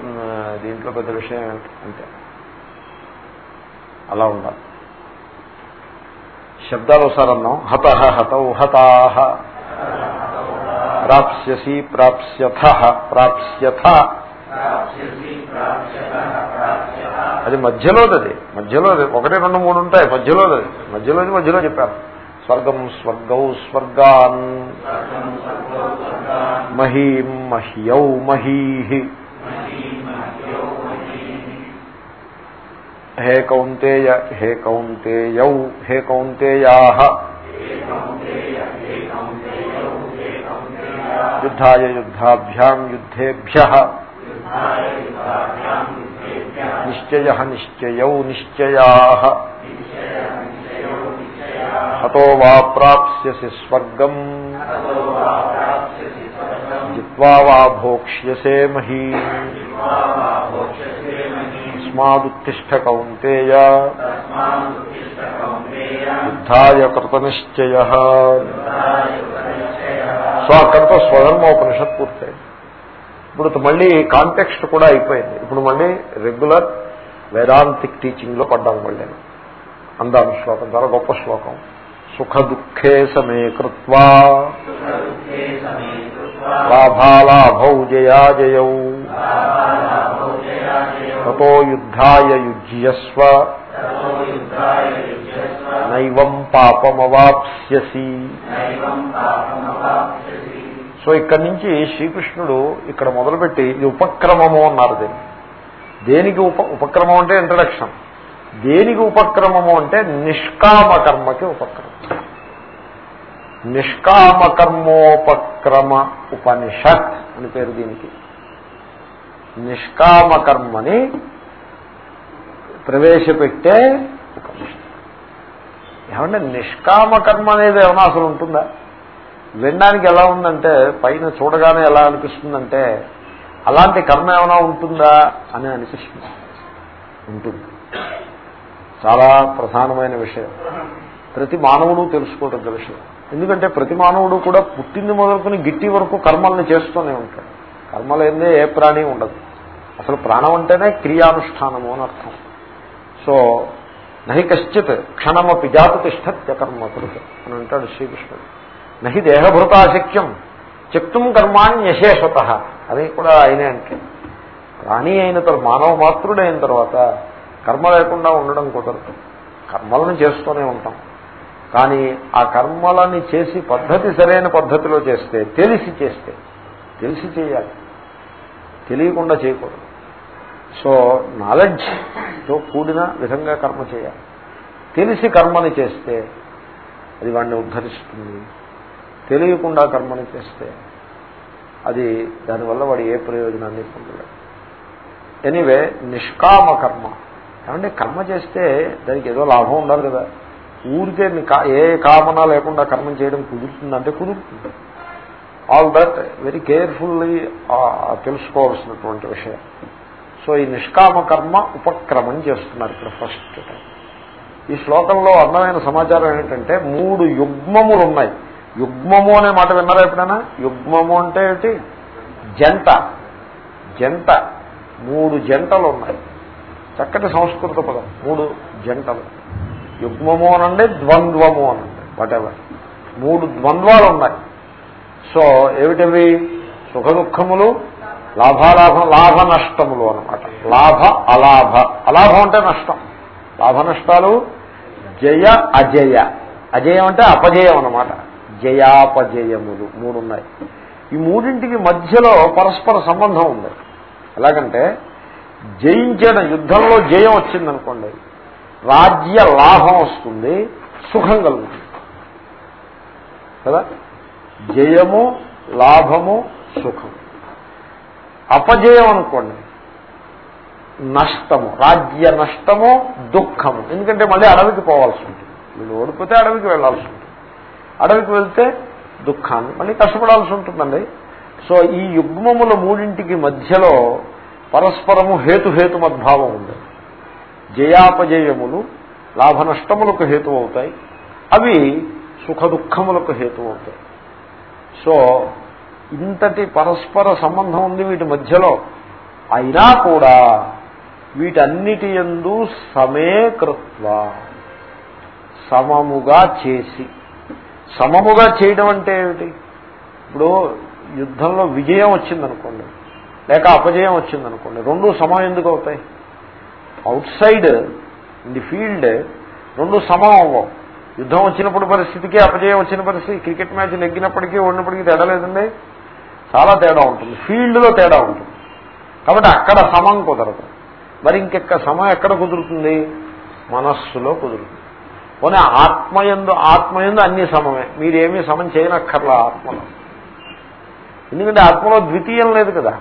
దీంట్లో పెద్ద విషయం ఏమిటి? అంతే. అలా ఉండాలి. శబ్దాలు ఒకసారి అన్నాం. హత హతౌ హతాహ ప్రాప్స్యసి ప్రాప్స్యథ ప్రాప్స్యథ. అది మధ్యలోది మధ్యలోది. ఒకటి రెండు మూడు ఉంటాయి. మధ్యలోది మధ్యలోది మధ్యలో చెప్పారు. స్వర్గం స్వర్గౌ స్వర్గాన్. మహీం మహ్యౌ మహీ. హే కౌంతేయ హే కౌంతేయౌ హే కౌంతేయా. యుద్ధాయ యుద్ధాభ్యాం యుద్ధేభ్య. నిశ్చయ నిశ్చయౌ నిశ్చయా. అతో వా ప్రాప్స్యసి స్వర్గం. జిత్వా వా భోక్ష్యసే మహీ. తస్మాదుత్తిష్ట కౌంతేయ. యుద్ధాయ కృతనిశ్చయ. సో అక్కడితో స్వధర్మోపనిషత్ పూర్తయింది. ఇప్పుడు మళ్ళీ కాంటెక్స్ట్ కూడా అయిపోయింది. ఇప్పుడు మళ్ళీ రెగ్యులర్ వేదాంతిక్ టీచింగ్లో పడ్డాం మళ్ళీ. అందాం శ్లోకం చాలా గొప్ప శ్లోకం. సుఖ దుఃఖే సమే కృత్వా. లాభాలాభౌ జయాజయౌ. తతో యుద్ధాయ యుజ్యస్వ. నైవం పాపమవాప్స్యసి. సో ఇక్కడి నుంచి శ్రీకృష్ణుడు ఇక్కడ మొదలుపెట్టి ఇది ఉపక్రమము అన్నారు దీన్ని. దేనికి ఉప ఉపక్రమం అంటే ఇంట్రడక్షన్ దేనికి ఉపక్రమము అంటే నిష్కామ కర్మకి ఉపక్రమం. నిష్కామ కర్మోపక్రమ ఉపనిషత్ అని పేరు దీనికి. నిష్కామ కర్మని ప్రవేశపెట్టే ఉపనిషత్. ఏమంటే నిష్కామ కర్మ అనేది ఏమైనా అసలు ఉంటుందా? వినడానికి ఎలా ఉందంటే పైన చూడగానే ఎలా అనిపిస్తుందంటే అలాంటి కర్మ ఏమైనా ఉంటుందా అని అనిపిస్తుంది. ఉంటుంది. చాలా ప్రధానమైన విషయం. ప్రతి మానవుడు తెలుసుకోదగ్గ విషయం. ఎందుకంటే ప్రతి మానవుడు కూడా పుట్టింది మొదలుకుని గిట్టి వరకు కర్మల్ని చేస్తూనే ఉంటాడు. కర్మలేందే ఏ ప్రాణి ఉండదు. అసలు ప్రాణం అంటేనే క్రియానుష్ఠానము అని అర్థం. సో నహి కశ్చిత్ క్షణమపి జాతు తిష్టత్యకర్మకృత్ అని అంటాడు శ్రీకృష్ణుడు. నహి దేహభృతాశక్యం చెప్తుం కర్మాణ్యశేషత అది కూడా ఆయనే అంటే ప్రాణి అయిన తర్వాత మానవ మాతృడైన తర్వాత కర్మ లేకుండా ఉండడం కుదరదు. కర్మలను చేస్తూనే ఉంటాం. కానీ ఆ కర్మలని చేసి పద్ధతి సరైన పద్ధతిలో చేస్తే తెలిసి చేస్తే తెలిసి చేయాలి. తెలియకుండా చేయకూడదు. సో నాలెడ్జ్తో కూడిన విధంగా కర్మ చేయాలి. తెలిసి కర్మని చేస్తే అది వాడిని ఉద్ధరిస్తుంది. తెలియకుండా కర్మని చేస్తే అది దానివల్ల వాడు ఏ ప్రయోజనాన్ని పొందలేదు ఎనీవే నిష్కామ కర్మ. ఏమంటే కర్మ చేస్తే దానికి ఏదో లాభం ఉండాలి కదా. ఊరికే ఏ కామన లేకుండా కర్మం చేయడం కుదురుతుందంటే కుదురుతుంది. ఆల్ దట్ వెరీ కేర్ఫుల్లీ తెలుసుకోవాల్సినటువంటి విషయం. సో ఈ నిష్కామ కర్మ ఉపక్రమం చేస్తున్నారు ఇక్కడ ఫస్ట్ ఈ శ్లోకంలో అందమైన సమాచారం ఏంటంటే మూడు యుగ్మములు ఉన్నాయి. యుగ్మము అనే మాట విన్నారా ఎప్పుడైనా? యుగ్మము అంటే ఏంటి? జంట. జంట. మూడు జంటలు ఉన్నాయి. చక్కటి సంస్కృత పదం. మూడు జంటలు. యుగ్మము అనండి ద్వంద్వము అనండి వాటెవర్ మూడు ద్వంద్వాలు ఉన్నాయి సో ఏమిటవి? సుఖ దుఃఖములు లాభాలాభం లాభ నష్టములు అనమాట లాభ అలాభ. అలాభం అంటే నష్టం. లాభ నష్టాలు జయ అజయ. అజయం అంటే అపజయం అనమాట జయాపజయములు మూడు ఉన్నాయి ఈ మూడింటికి మధ్యలో పరస్పర సంబంధం ఉంది. ఎలాగంటే జయించిన యుద్ధంలో జయం వచ్చిందనుకోండి రాజ్య లాభం వస్తుంది సుఖం కలుగుతుంది. కదా? జయము లాభము సుఖం. అపజయం అనుకోండి నష్టము రాజ్య నష్టము దుఃఖము. ఎందుకంటే మళ్ళీ అడవికి పోవాల్సి ఉంటుంది. వీళ్ళు ఓడిపోతే అడవికి వెళ్ళాల్సి ఉంటుంది. అడవికి వెళ్తే దుఃఖాన్ని మళ్ళీ కష్టపడాల్సి ఉంటుందండి. సో ఈ యుగ్మముల మూడింటికి మధ్యలో పరస్పరము హేతుహేతుమద్భావం ఉంది. జయాపజయములు లాభ నష్టములకు హేతు అవుతాయి అవి సుఖ దుఃఖములకు హేతు అవుతాయి సో ఇంతటి పరస్పర సంబంధం ఉంది వీటి మధ్యలో. అయినా కూడా వీటన్నిటి ఎందు సమేకృత్వ సమముగా చేసి. సమముగా చేయడం అంటే ఏమిటి? ఇప్పుడు యుద్ధంలో విజయం వచ్చిందనుకోండి. లేక అపజయం వచ్చిందనుకోండి రెండు సమం ఎందుకు అవుతాయి? Outside in the field రెండు సమం అవ్వవు. యుద్ధం వచ్చినప్పుడు పరిస్థితికి అపజయం వచ్చిన పరిస్థితి క్రికెట్ మ్యాచ్ నెగ్గినప్పటికీ ఓడినప్పటికీ తేడా లేదండి? చాలా తేడా ఉంటుంది. ఫీల్డ్లో తేడా ఉంటుంది. కాబట్టి అక్కడ సమం కుదరదు. మరి ఇంకెక్క సమం ఎక్కడ కుదురుతుంది? మనస్సులో కుదురుతుంది. పోనీ ఆత్మయందు ఆత్మయందు అన్ని సమమే. మీరేమీ సమం చేయనక్కర్లా ఆత్మలో. ఎందుకంటే ఆత్మలో ద్వితీయం లేదు కదా.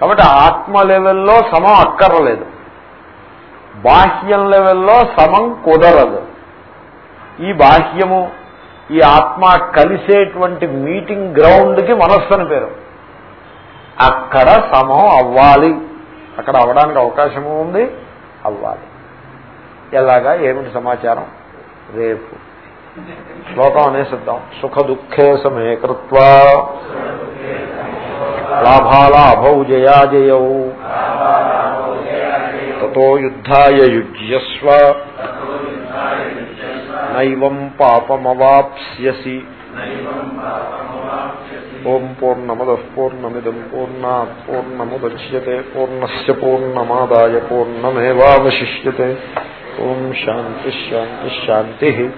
కాబట్టి ఆత్మ లెవెల్లో సమం అక్కర్లేదు. బాహ్యం లెవెల్లో సమం కుదరదు. ఈ బాహ్యము ఈ ఆత్మ కలిసేటువంటి మీటింగ్ గ్రౌండ్కి మనస్సు అని పేరు. అక్కడ సమం అవ్వాలి. అక్కడ అవడానికి అవకాశము ఉంది అవ్వాలి. ఎలాగా? ఏమిటి సమాచారం? రేపు. శ్లోకం అనేసిద్దాం. సుఖ దుఃఖే సమే కృత్వా. లాభాలాభౌ జయాజయౌ. తో యుద్ధాయ యుజ్యస్వ. నైవం పాపమవాప్స్యసి. ఓం పూర్ణమద పూర్ణమిదం పూర్ణా పూర్ణముద్యతే. పూర్ణస్ పూర్ణమాదాయ పూర్ణమేవాశిష్యే ఓం శాంతి.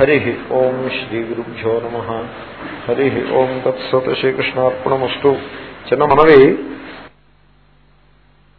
హరి ఓం శ్రీ గురుభ్యో నమ. హరి ఓం తత్సత్ శ్రీకృష్ణార్పణమస్తు. చిన్న మనవి.